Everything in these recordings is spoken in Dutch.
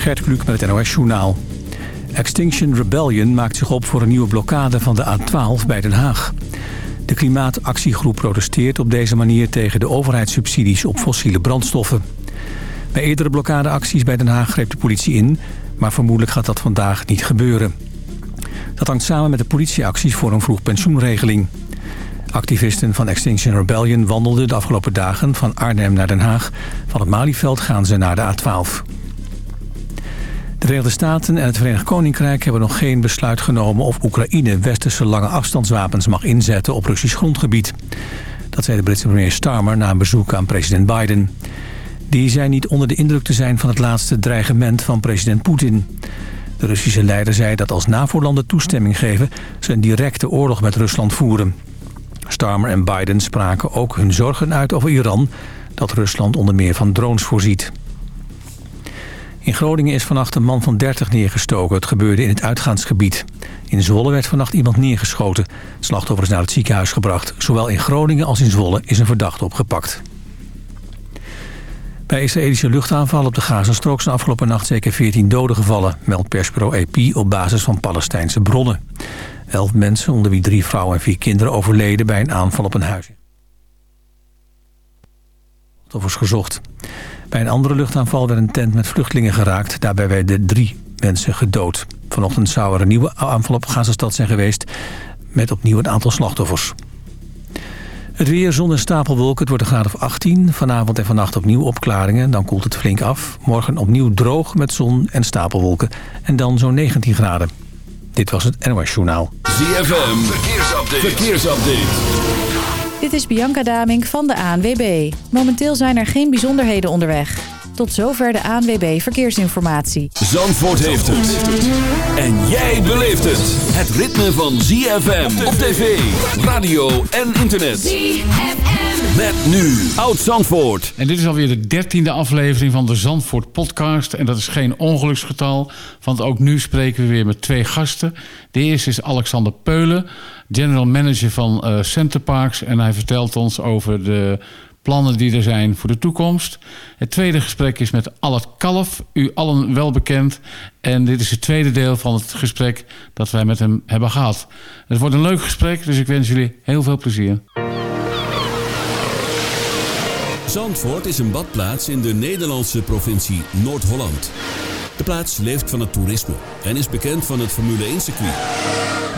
Gert Kluk met het NOS Journaal. Extinction Rebellion maakt zich op voor een nieuwe blokkade van de A12 bij Den Haag. De klimaatactiegroep protesteert op deze manier tegen de overheidssubsidies op fossiele brandstoffen. Bij eerdere blokkadeacties bij Den Haag greep de politie in... maar vermoedelijk gaat dat vandaag niet gebeuren. Dat hangt samen met de politieacties voor een vroeg pensioenregeling. Activisten van Extinction Rebellion wandelden de afgelopen dagen van Arnhem naar Den Haag. Van het Malieveld gaan ze naar de A12. De Verenigde Staten en het Verenigd Koninkrijk hebben nog geen besluit genomen... of Oekraïne westerse lange afstandswapens mag inzetten op Russisch grondgebied. Dat zei de Britse premier Starmer na een bezoek aan president Biden. Die zei niet onder de indruk te zijn van het laatste dreigement van president Poetin. De Russische leider zei dat als NAVO-landen toestemming geven... ze een directe oorlog met Rusland voeren. Starmer en Biden spraken ook hun zorgen uit over Iran... dat Rusland onder meer van drones voorziet. In Groningen is vannacht een man van 30 neergestoken. Het gebeurde in het uitgaansgebied. In Zwolle werd vannacht iemand neergeschoten. Het slachtoffer is naar het ziekenhuis gebracht. Zowel in Groningen als in Zwolle is een verdachte opgepakt. Bij Israëlische luchtaanvallen op de Gazastrook zijn afgelopen nacht zeker 14 doden gevallen, meldt persbureau AP op basis van Palestijnse bronnen. Elf mensen, onder wie drie vrouwen en vier kinderen, overleden bij een aanval op een huis. was gezocht. Bij een andere luchtaanval werd een tent met vluchtelingen geraakt. Daarbij werden drie mensen gedood. Vanochtend zou er een nieuwe aanval op Gazastad zijn geweest... met opnieuw een aantal slachtoffers. Het weer, zon en stapelwolken. Het wordt een graad of 18. Vanavond en vannacht opnieuw opklaringen. Dan koelt het flink af. Morgen opnieuw droog met zon en stapelwolken. En dan zo'n 19 graden. Dit was het NOS Journaal. ZFM, verkeersupdate. verkeersupdate. Dit is Bianca Daming van de ANWB. Momenteel zijn er geen bijzonderheden onderweg. Tot zover de ANWB Verkeersinformatie. Zandvoort heeft het. En jij beleeft het. Het ritme van ZFM op tv, radio en internet. ZFM. Met nu Oud Zandvoort. En dit is alweer de dertiende aflevering van de Zandvoort podcast. En dat is geen ongeluksgetal, want ook nu spreken we weer met twee gasten. De eerste is Alexander Peulen, general manager van uh, Centerparks. En hij vertelt ons over de plannen die er zijn voor de toekomst. Het tweede gesprek is met Allard Kalf, u allen wel bekend. En dit is het tweede deel van het gesprek dat wij met hem hebben gehad. Het wordt een leuk gesprek, dus ik wens jullie heel veel plezier. Zandvoort is een badplaats in de Nederlandse provincie Noord-Holland. De plaats leeft van het toerisme en is bekend van het Formule 1-circuit.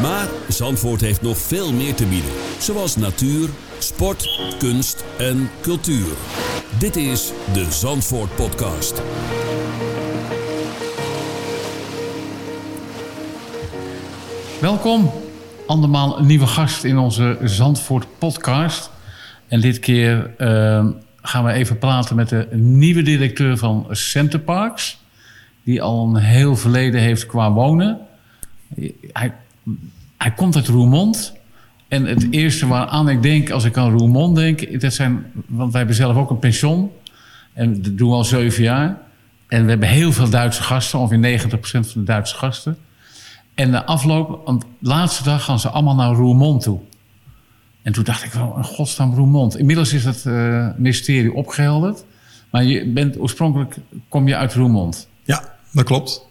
Maar Zandvoort heeft nog veel meer te bieden, zoals natuur, sport, kunst en cultuur. Dit is de Zandvoort Podcast. Welkom, andermaal een nieuwe gast in onze Zandvoort Podcast. En dit keer uh, gaan we even praten met de nieuwe directeur van Centerparks die al een heel verleden heeft qua wonen. Hij, komt uit Roermond. En het eerste waaraan ik denk als ik aan Roermond denk... Dat zijn, want wij hebben zelf ook een pension. En dat doen we al zeven jaar. En we hebben heel veel Duitse gasten. Ongeveer 90% van de Duitse gasten. En de afloop, de laatste dag gaan ze allemaal naar Roermond toe. En toen dacht ik wel, een godsnaam Roermond. Inmiddels is dat uh, mysterie opgehelderd. Maar je bent oorspronkelijk, kom je uit Roermond. Ja, dat klopt.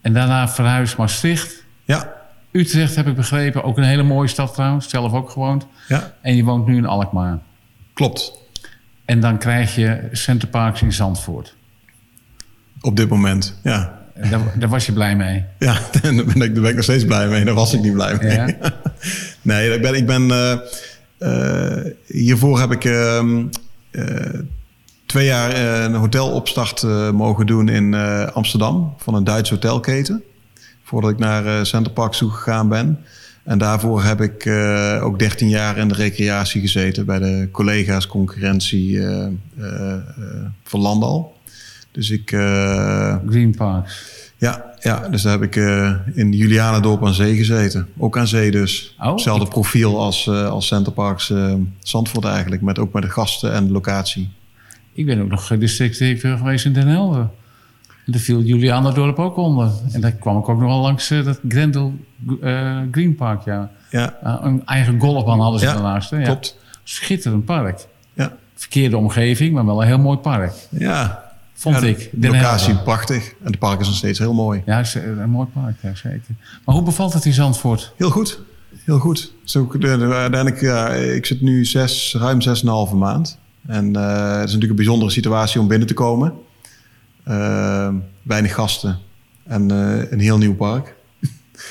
En daarna verhuisd Maastricht. Ja. Utrecht heb ik begrepen. Ook een hele mooie stad trouwens. Zelf ook gewoond. Ja. En je woont nu in Alkmaar. Klopt. En dan krijg je Centerparks in Zandvoort. Op dit moment, ja. Daar, daar, was je blij mee? Ja, daar ben, ik, daar ben ik nog steeds blij mee. Daar was ik niet blij mee. Ja? nee, ik ben... Ik ben uh, uh, hiervoor heb ik... Uh, twee jaar eh, een hotelopstart uh, mogen doen in uh, Amsterdam van een Duitse hotelketen. Voordat ik naar Center Parks toe gegaan ben. En daarvoor heb ik ook 13 jaar in de recreatie gezeten bij de collega's concurrentie van Landal. Dus ik. Green Parks. Ja, ja, dus daar heb ik in Julianendorp aan zee gezeten. Ook aan zee dus. Oh, Hetzelfde profiel als, als Center Parks Zandvoort eigenlijk. Met, ook met de gasten en de locatie. Ik ben ook nog districtdirecteur geweest in Den Helder. En daar viel Julianendorp ook onder. En daar kwam ik ook nog wel langs uh, dat Grendel uh, Green Park, ja. ja. Uh, een eigen golfbaan hadden ze ja, daarnaast. Hè? klopt. Schitterend park. Ja. Verkeerde omgeving, maar wel een heel mooi park. Ja, Vond Ja, ik. De locatie Helder. prachtig. En de park is nog steeds heel mooi. Ja, is, eh, een mooi park, ja, zeker. Maar hoe bevalt het in Zandvoort? Heel goed. Heel goed. Zo, de, de- uiteindelijk, ja, ik zit nu zes, ruim zes en een halve maand. En eh, het is natuurlijk een bijzondere situatie om binnen te komen. Eh, weinig gasten. En eh, een heel nieuw park.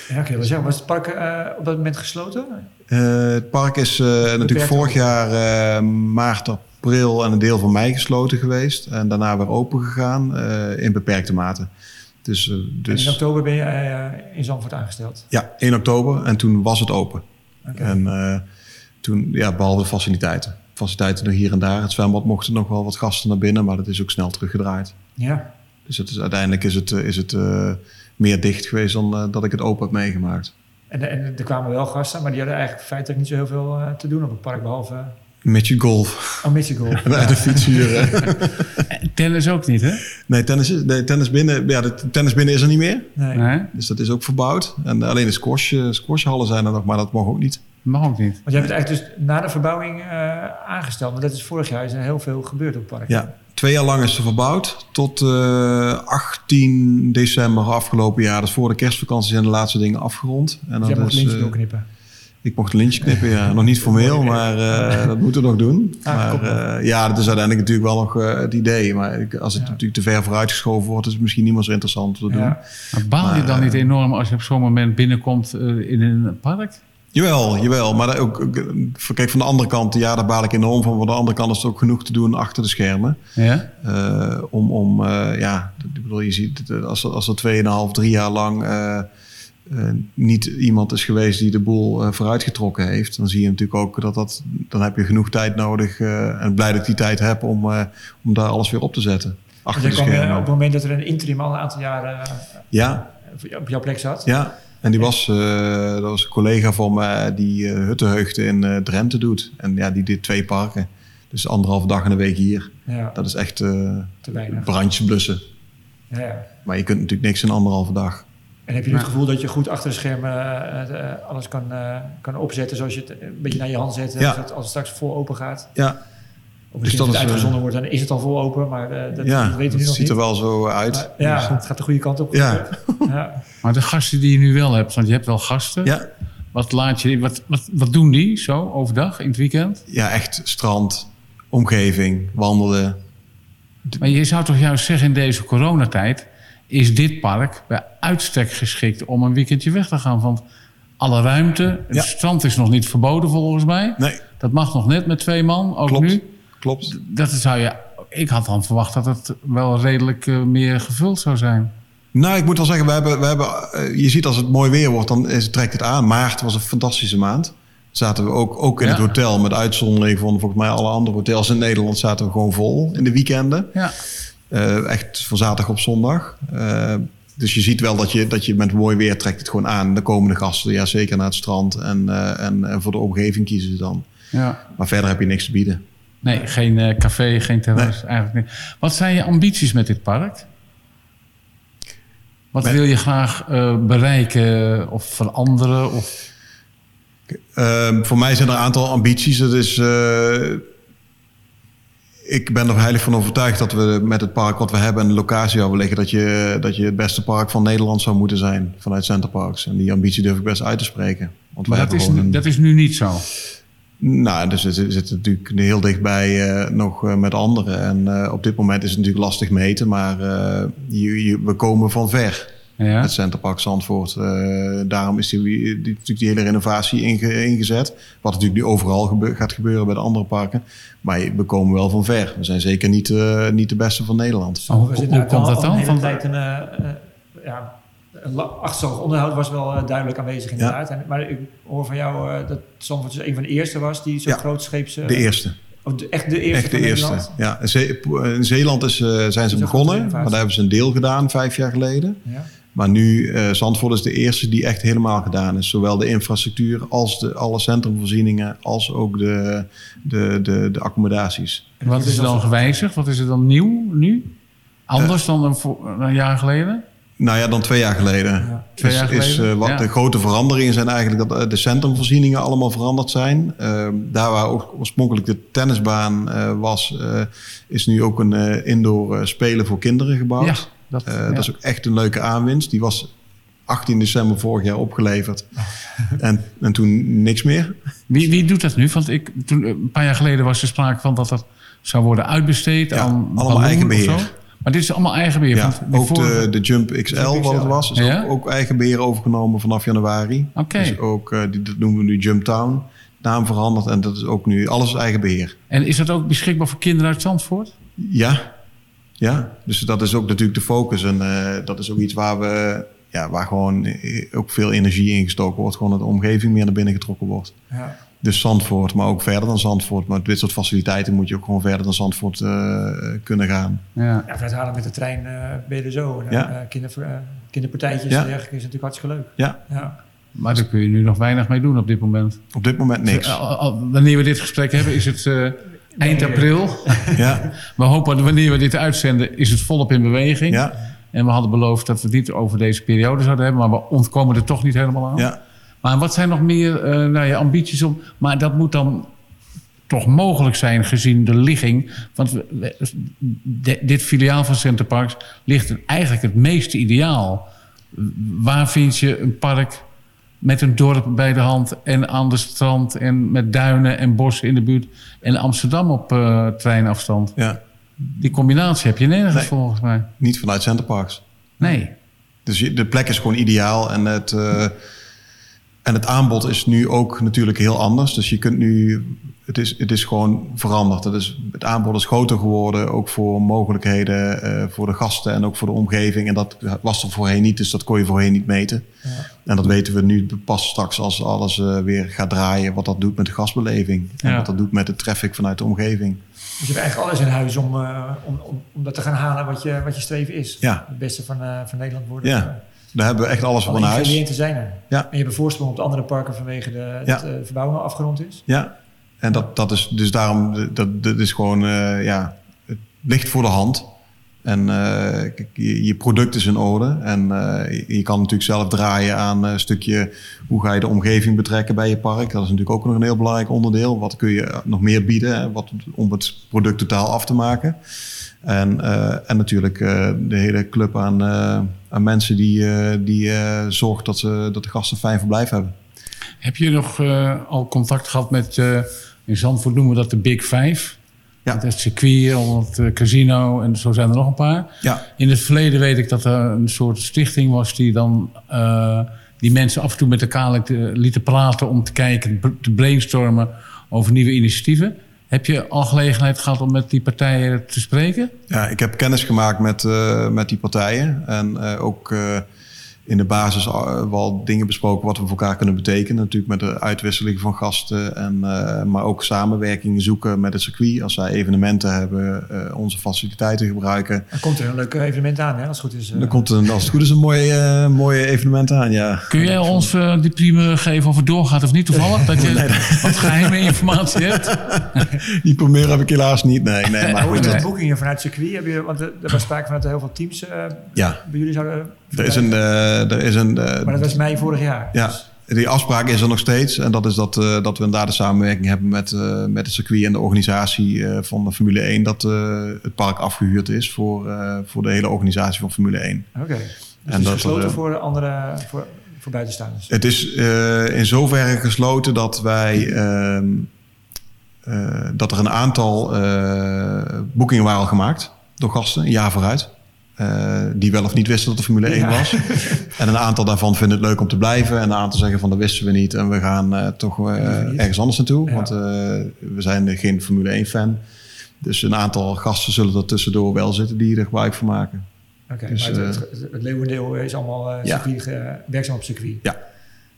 Ja, oké. Okay, was het park eh, op dat moment gesloten? Het park is natuurlijk vorig jaar maart, april en een deel van mei gesloten geweest. En daarna weer open gegaan in beperkte mate. Dus, dus En in oktober ben je in Zandvoort aangesteld? Ja, 1 oktober. En toen was het open. Okay. En toen, ja, behalve de faciliteiten. Faciliteiten nog hier en daar. Het zwembad mochten nog wel wat gasten naar binnen, maar dat is ook snel teruggedraaid. Ja. Dus het is, uiteindelijk is het, eh, is het uh, meer dicht geweest dan uh, dat ik het open heb meegemaakt. En, en, er kwamen wel gasten, maar die hadden eigenlijk feitelijk niet zo heel veel uh, te doen op het park, behalve... Midget golf. Oh, midget golf. ja. de fiets huren. tennis ook niet, hè? Nee, tennis, is, nee, tennis binnen, ja, de tennis binnen is er niet meer. Nee. nee. Dus dat is ook verbouwd. En alleen de squash, squashhallen zijn er nog, maar dat mag ook niet. Mag ook niet. Want jij bent eigenlijk dus na de verbouwing uh, aangesteld. Want dat is vorig jaar is er heel veel gebeurd op het park. Ja, twee jaar lang is ze verbouwd. Tot uh, 18 december afgelopen jaar. Dus voor de kerstvakantie zijn de laatste dingen afgerond. En dus jij mocht lintje uh, knippen? Ik mocht een lintje knippen, ja. nog niet formeel, maar uh, dat moeten we nog doen. Ah, maar uh, ja, dat is uiteindelijk natuurlijk wel nog uh, het idee. Maar als het ja. natuurlijk te ver vooruitgeschoven wordt, is het misschien niet meer zo interessant om te doen. Ja. Maar baal je maar, dan niet enorm als je op zo'n moment binnenkomt in een park? Jawel, jawel. Maar ook, kijk, van de andere kant, ja, daar baal ik enorm van. Van de andere kant is het ook genoeg te doen achter de schermen. Ja? Uh, om, om uh, ja, ik bedoel, je ziet, als, als er 2,5, 3 jaar lang uh, niet iemand is geweest die de boel vooruitgetrokken heeft, dan zie je natuurlijk ook dat dat, dan heb je genoeg tijd nodig. en blij dat ik die tijd heb om, om daar alles weer op te zetten. Achter de schermen. op het moment dat er een interim al een aantal jaren ja. op jouw plek zat. Ja, en die was, uh, dat was een collega van me die uh, huttenheugden in uh, Drenthe doet. En ja, die dit twee parken. Dus anderhalve dag en een week hier. Ja. Dat is echt Te brandjes blussen. Ja. Maar je kunt natuurlijk niks in anderhalve dag. En heb je het gevoel dat je goed achter de schermen alles kan, kan opzetten zoals je het een beetje naar je hand zet ja. als, het, als het straks vol open gaat? Ja. Of misschien dus als het uitgezonden wordt, dan is het al vol open, maar uh, dat, ja, dat weten we nu nog ziet niet. er wel zo uit. Maar, ja, dus, het gaat de goede kant op. Ja. ja. Maar de gasten die je nu wel hebt, want je hebt wel gasten. Ja. Wat, laat je, wat, wat, wat doen die zo overdag in het weekend? Ja, echt strand, omgeving, wandelen. Maar je zou toch juist zeggen in deze coronatijd... is dit park bij uitstek geschikt om een weekendje weg te gaan. Want alle ruimte, het Ja. strand is nog niet verboden volgens mij. Nee, Dat mag nog net met twee man, ook Klopt. nu. Klopt. Dat zou je, ik had dan verwacht dat het wel redelijk eh, meer gevuld zou zijn. Nou, ik moet wel zeggen, we hebben, we hebben, eh, je ziet als het mooi weer wordt, dan is, trekt het aan. Maart was een fantastische maand. Zaten we ook, ook in Ja. het hotel, met uitzondering van volgens mij alle andere hotels in Nederland, zaten we gewoon vol in de weekenden. Ja. Eh, echt van zaterdag op zondag. Dus je ziet wel dat je, dat je met mooi weer trekt het gewoon aan. De komende gasten, ja, zeker naar het strand. En, en, en voor de omgeving kiezen ze dan. ja. Maar verder heb je niks te bieden. Nee, geen eh, café, geen terras, eigenlijk niet. Wat zijn je ambities met dit park? Wat Met- wil je graag eh, bereiken of veranderen? Of... Ehm, voor mij zijn er een aantal ambities. Dat is, eh, ik ben er heilig van overtuigd dat we met het park wat we hebben en de locatie waar we liggen, dat je, dat je het beste park van Nederland zou moeten zijn vanuit Centerparks. En die ambitie durf ik best uit te spreken. Want Maar dat is, een, dat is nu niet zo. Nou, dus we zitten natuurlijk heel dichtbij eh, nog eh, met anderen. En eh, op dit moment is het natuurlijk lastig meten, maar eh, je, je- we komen van ver. Ja? Het Centerpark Zandvoort. Eh, daarom is die, die, natuurlijk die hele renovatie inge- ingezet. Wat natuurlijk nu overal gebe- gaat gebeuren bij de andere parken. Maar we komen wel van ver. We zijn zeker niet, eh, niet de beste van Nederland. Oh, hoe, zitten komt dat dan? Van, tijd een, ja, een la- achterstallig onderhoud was wel eh, duidelijk aanwezig inderdaad. Maar ik hoor van jou eh, dat Zandvoort dus een van de eerste was die zo Ja. grootscheeps... eh, De eerste. oh, de- echt de eerste Echt de eerste. Nederland? Ja, in, Zee- in Zeeland is, eh, zijn ze begonnen. Maar daar hebben ze een deel gedaan vijf jaar geleden. Ja. Maar nu, eh Zandvoort is de eerste die echt helemaal gedaan is. Zowel de infrastructuur als de, alle centrumvoorzieningen... als ook de, de, de, de accommodaties. En wat is er dan gewijzigd? Wat is er dan nieuw nu? Anders dan een jaar geleden? Nou ja, dan twee jaar geleden. Ja. Twee is, jaar is, geleden? eh, wat Ja. de grote veranderingen zijn eigenlijk dat eh, de centrumvoorzieningen allemaal veranderd zijn. Eh, daar waar ook oorspronkelijk de tennisbaan eh, was, is nu ook een indoor spelen voor kinderen gebouwd. Ja, dat. Dat is ook echt een leuke aanwinst. Die was 18 december vorig jaar opgeleverd. en, en toen niks meer. Wie, wie doet dat nu? Want ik, toen, een paar jaar geleden was er sprake van dat dat zou worden uitbesteed aan allemaal eigen beheer. Maar dit is allemaal eigen beheer. Ja, ook de, de Jump XL, wat het was, is Ja? ook, ook eigen beheer overgenomen vanaf januari. Oké. Dus ook, eh, die, dat noemen we nu Jump Town. Naam veranderd en dat is ook nu alles eigen beheer. En is dat ook beschikbaar voor kinderen uit Zandvoort? Ja, ja. Dus dat is ook natuurlijk de focus. En eh, dat is ook iets waar we, ja, waar gewoon eh, ook veel energie in gestoken wordt. Gewoon dat de omgeving meer naar binnen getrokken wordt. Ja. Dus Zandvoort, maar ook verder dan Zandvoort. Maar dit soort faciliteiten moet je ook gewoon verder dan Zandvoort eh, kunnen gaan. Ja. Ja, vanuit halen met de trein eh ben je er zo. En, Ja. eh, kinder, kinderpartijtjes Ja. en dergelijke is natuurlijk hartstikke leuk. Ja, Ja. Maar daar kun je nu nog weinig mee doen op dit moment. op dit moment niks. Wanneer we dit gesprek hebben, is het eh, eind april. Ja, We hopen dat wanneer we dit uitzenden, is het volop in beweging. ja, En we hadden beloofd dat we het niet over deze periode zouden hebben, maar we ontkomen er toch niet helemaal aan. ja. Maar wat zijn nog meer eh, nou ja, ambities om. Maar dat moet dan toch mogelijk zijn gezien de ligging. Want we- we- de- dit filiaal van Centerparks ligt eigenlijk het meeste ideaal. Waar vind je een park met een dorp bij de hand en aan de strand en met duinen en bossen in de buurt en Amsterdam op eh, treinafstand? ja. Die combinatie heb je nergens Nee. volgens mij. Niet vanuit Centerparks. Nee. Dus je- de plek is gewoon ideaal en het, eh, en het aanbod is nu ook natuurlijk heel anders. Dus je kunt nu, het is, het is gewoon veranderd. Het, is, het aanbod is groter geworden, ook voor mogelijkheden eh, voor de gasten en ook voor de omgeving. En dat was er voorheen niet, dus dat kon je voorheen niet meten. Ja. En dat weten we nu pas straks als alles eh, weer gaat draaien, wat dat doet met de gastbeleving. En wat dat doet met de traffic vanuit de omgeving. Dus je hebt eigenlijk alles in huis om, eh, om, om, om dat te gaan halen wat je, wat je streven is. Ja. Het beste van, van Nederland worden. Ja. Daar hebben we echt alles in huis. ingrediënten zijn er. Ja. En je hebt een voorsprong op de andere parken vanwege de, Ja. dat de verbouwing afgerond is. Ja, en dat, dat is dus daarom, dat, dat is gewoon, eh, ja, het ligt voor de hand. En eh, kijk, je, je product is in orde. En eh, je, je kan natuurlijk zelf draaien aan een stukje hoe ga je de omgeving betrekken bij je park. Dat is natuurlijk ook nog een heel belangrijk onderdeel. Wat kun je nog meer bieden hè, wat, om het product totaal af te maken. En, eh, en natuurlijk eh, de hele club aan, eh, aan mensen die, die zorgt dat, ze, dat de gasten fijn verblijf hebben. Heb je nog al contact gehad met, in Zandvoort noemen we dat de Big Five? Ja. Het circuit, het casino en zo zijn er nog een paar. Ja, In het verleden weet ik dat er een soort stichting was die dan die mensen af en toe met elkaar liet, lieten praten om te kijken, te brainstormen over nieuwe initiatieven. Heb je al gelegenheid gehad om met die partijen te spreken? Ja, ik heb kennis gemaakt met, eh, met die partijen. En eh, ook eh, in de basis al wel dingen besproken wat we voor elkaar kunnen betekenen. Natuurlijk met de uitwisseling van gasten. En, eh, maar ook samenwerking zoeken met het circuit. Als zij evenementen hebben, eh, onze faciliteiten gebruiken. Dan komt er een leuk evenement aan, hè, als het goed is. eh. Dan komt een, als het goed is een mooi, eh, mooi evenement aan, ja. Kun jij ons eh, die prima geven of het doorgaat of niet toevallig? Dat je wat geheime informatie hebt? Die primeur heb ik helaas niet, nee. nee maar Hoe is dat boekingen vanuit het circuit? Heb je, want er er was sprake van dat er heel veel teams eh, ja, bij jullie zouden... er is een... eh, er is een eh, Maar dat was mei vorig jaar. Ja, Dus- die afspraak is er nog steeds. En dat is dat, eh, dat we inderdaad de samenwerking hebben met, met het circuit en de organisatie van de Formule 1. Dat het park afgehuurd is voor, voor de hele organisatie van Formule 1. Oké. Dus En het is dat gesloten er, voor, andere, voor, voor buitenstaanders. Het is in zoverre gesloten dat wij. ehm, eh, dat er een aantal boekingen waren al gemaakt door gasten, een jaar vooruit. Eh, die wel of niet wisten dat de Formule 1 Ja. was. En een aantal daarvan vinden het leuk om te blijven. En een aantal zeggen van dat wisten we niet. En we gaan eh, toch eh, ergens anders naartoe. Ja. Want eh, we zijn geen Formule 1 fan. Dus een aantal gasten zullen er tussendoor wel zitten die er gebruik van maken. Oké, dus, maar het, het, het leeuwendeel is allemaal eh, Ja. circuit, ge- werkzaam op circuit. Ja.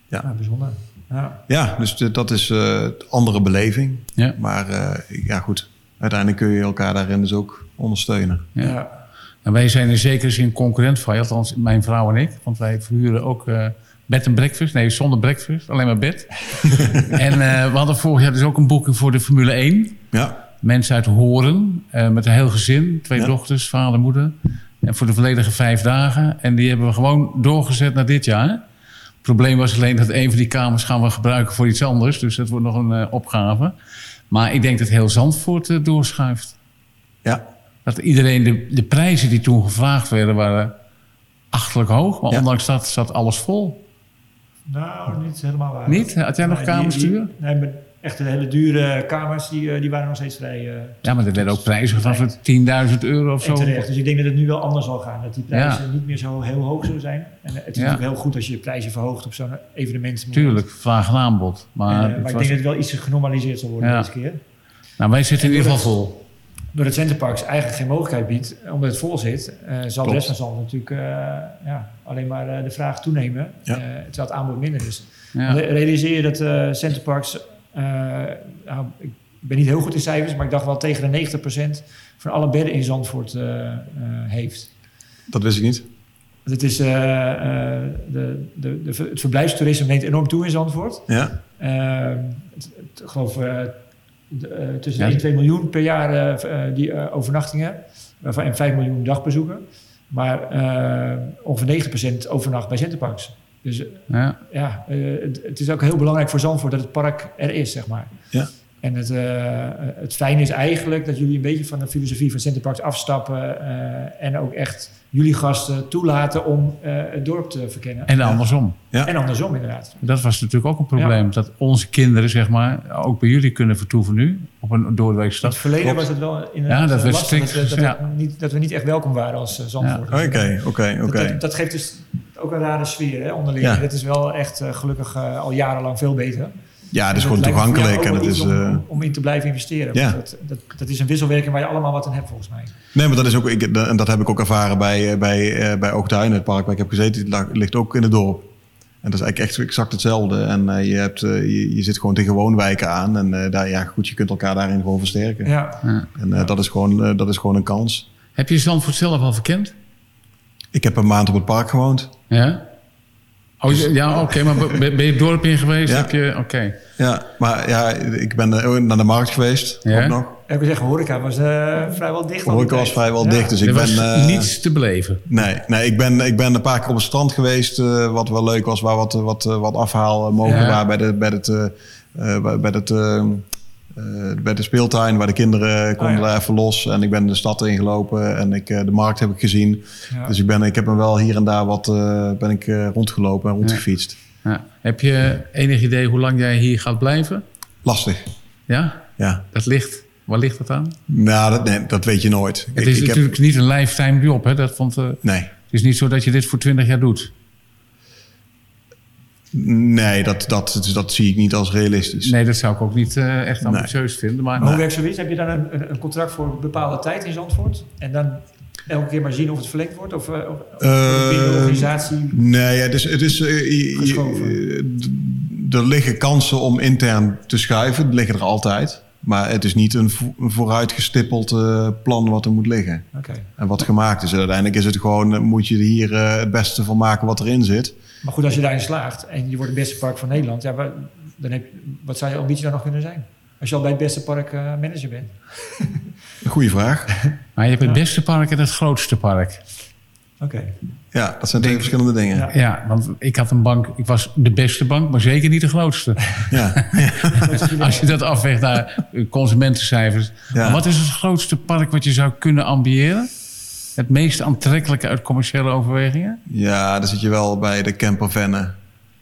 Ja. Nou, bijzonder. Ja. Ja, dus de- dat is eh, een andere beleving. Ja. Maar eh, ja, goed. Uiteindelijk kun je elkaar daarin dus ook ondersteunen. Ja. En wij zijn in zekere zin concurrent van je, althans mijn vrouw en ik. Want wij verhuren ook eh bed en breakfast. Nee, zonder breakfast, alleen maar bed. en eh, we hadden vorig jaar dus ook een boeking voor de Formule 1. Ja, Mensen uit Horen, eh, met een heel gezin. Twee Ja. dochters, vader, moeder. En voor de volledige vijf dagen. En die hebben we gewoon doorgezet naar dit jaar. Het probleem was alleen dat een van die kamers gaan we gebruiken voor iets anders. Dus dat wordt nog een opgave. Maar ik denk dat heel Zandvoort doorschuift. Ja. Dat iedereen, de, de prijzen die toen gevraagd werden, waren achterlijk hoog. Maar ja. ondanks dat zat alles vol. Nou, niet helemaal waar. Niet? Had jij nog kamers sturen? Nee, maar echt de hele dure kamers, die, die waren nog steeds vrij... Uh, ja, maar er werden ook prijzen van voor 10.000 euro of zo. Terecht. Dus ik denk dat het nu wel anders zal gaan. Dat die prijzen ja. niet meer zo heel hoog zullen zijn. En het is ja. natuurlijk heel goed als je de prijzen verhoogt op zo'n evenement. Tuurlijk, vraag en aanbod. Maar, uh, maar ik denk dat het wel iets genormaliseerd zal worden deze keer. Nou, wij zitten in ieder geval vol door het Centerparks eigenlijk geen mogelijkheid biedt, omdat het vol zit, uh, zal de rest van Zand natuurlijk uh, ja, alleen maar uh, de vraag toenemen, ja. terwijl het aanbod minder is. Ja. Realiseer je dat Centerparks, nou, ik ben niet heel goed in cijfers, maar ik dacht wel tegen de 90% van alle bedden in Zandvoort heeft. Dat wist ik niet. Het, is, de, de, de, het verblijfstoerisme neemt enorm toe in Zandvoort. Ja. Het, het, ik geloof de, uh, tussen ja. 1 en 2 miljoen per jaar uh, die uh, overnachtingen. en 5 miljoen dagbezoeken. Maar ongeveer 90% overnacht bij Centerparks. Dus ja, ja het, het, is ook heel belangrijk voor Zandvoort dat het park er is, zeg maar. Ja. En het, het fijne is eigenlijk dat jullie een beetje van de filosofie van Centerparks afstappen. en ook echt jullie gasten toelaten om uh, het dorp te verkennen. En andersom. Ja. En andersom, inderdaad. Dat was natuurlijk ook een probleem. Ja. Dat onze kinderen, zeg maar, ook bij jullie kunnen vertoeven nu. Op een doordeweekse stad. In het verleden Klopt. was het wel inderdaad ja, dat lastig. Strikt, dat, dat, ja. niet, dat we niet echt welkom waren als uh, Zandvoort. Oké, oké, oké. Dat geeft dus ook een rare sfeer hè, onderling. Ja. Dat is wel echt uh, gelukkig al jarenlang veel beter. Ja, het is gewoon toegankelijk. En het is, om, uh, om, in te blijven investeren. Ja. Dat, dat, dat, is een wisselwerking waar je allemaal wat aan hebt, volgens mij. Nee, maar dat is ook, ik, en dat heb ik ook ervaren bij, bij, uh, bij Oogduin, het park waar ik heb gezeten. Het ligt ook in het dorp. En dat is eigenlijk echt exact hetzelfde. En uh, je, hebt, je, je, zit gewoon tegen woonwijken aan. En daar, ja, goed, je kunt elkaar daarin gewoon versterken. Ja. En ja. dat, is gewoon, dat is gewoon een kans. Heb je Zandvoort zelf al verkend? Ik heb een maand op het park gewoond. Ja? Oh, ja, oké, okay, maar ben je het dorp in geweest? Ja. Heb je, oké. Okay. Ja, maar ja, ik ben naar de markt geweest, ja. ook nog. Ik wil zeggen, horeca was uh, vrijwel dicht. Horeca was vrijwel ja. dicht, dus ik er ben... was uh, niets te beleven. Nee, nee ik, ben, ik ben een paar keer op het strand geweest, uh, wat wel leuk was, waar wat, wat, wat afhaal mogelijk ja. waren bij, de, bij het... bij het uh, bij de speeltuin, waar de kinderen konden oh, ja. even los. En ik ben de stad ingelopen en ik, uh, de markt heb ik gezien. Ja. Dus ik, ben, ik heb me wel hier en daar wat uh, ben ik, rondgelopen en rondgefietst. Ja. Heb je enig idee hoe lang jij hier gaat blijven? Lastig. Ja? Ja. Dat ligt... Waar ligt dat aan? Nou, dat, nee, dat weet je nooit. Het is ik, natuurlijk heb... niet een lifetime job, hè? Dat vond, nee. Het is niet zo dat je dit voor 20 jaar doet. Nee, dat, dat, dat zie ik niet als realistisch. Nee, dat zou ik ook niet uh, echt ambitieus nee. vinden. Maar, maar hoe werkt zoiets? Heb je dan een, een, contract voor een bepaalde tijd in Zandvoort? En dan elke keer maar zien of het verlengd wordt? Of, of, of uh, binnen de organisatie? Nee, het is... Het is uh, er liggen kansen om intern te schuiven. Dat liggen er altijd. Maar het is niet een, een vooruitgestippeld uh, plan wat er moet liggen. Okay. En wat gemaakt is. Uiteindelijk is het gewoon, moet je hier uh, het beste van maken wat erin zit. Maar goed, als je daarin slaagt en je wordt het beste park van Nederland, ja, wat, dan heb, wat zou je ambitie dan nog kunnen zijn? Als je al bij het beste park uh, manager bent. Goeie vraag. Maar je hebt het beste park en het grootste park. Oké. Okay. Ja, dat zijn twee verschillende dingen. Ja. ja. want ik had een bank, ik was de beste bank, maar zeker niet de grootste. Ja. Als je dat afweegt naar consumentencijfers. Ja. Wat is het grootste park wat je zou kunnen ambiëren? Het meest aantrekkelijke uit commerciële overwegingen? Ja, dan zit je wel bij de Camper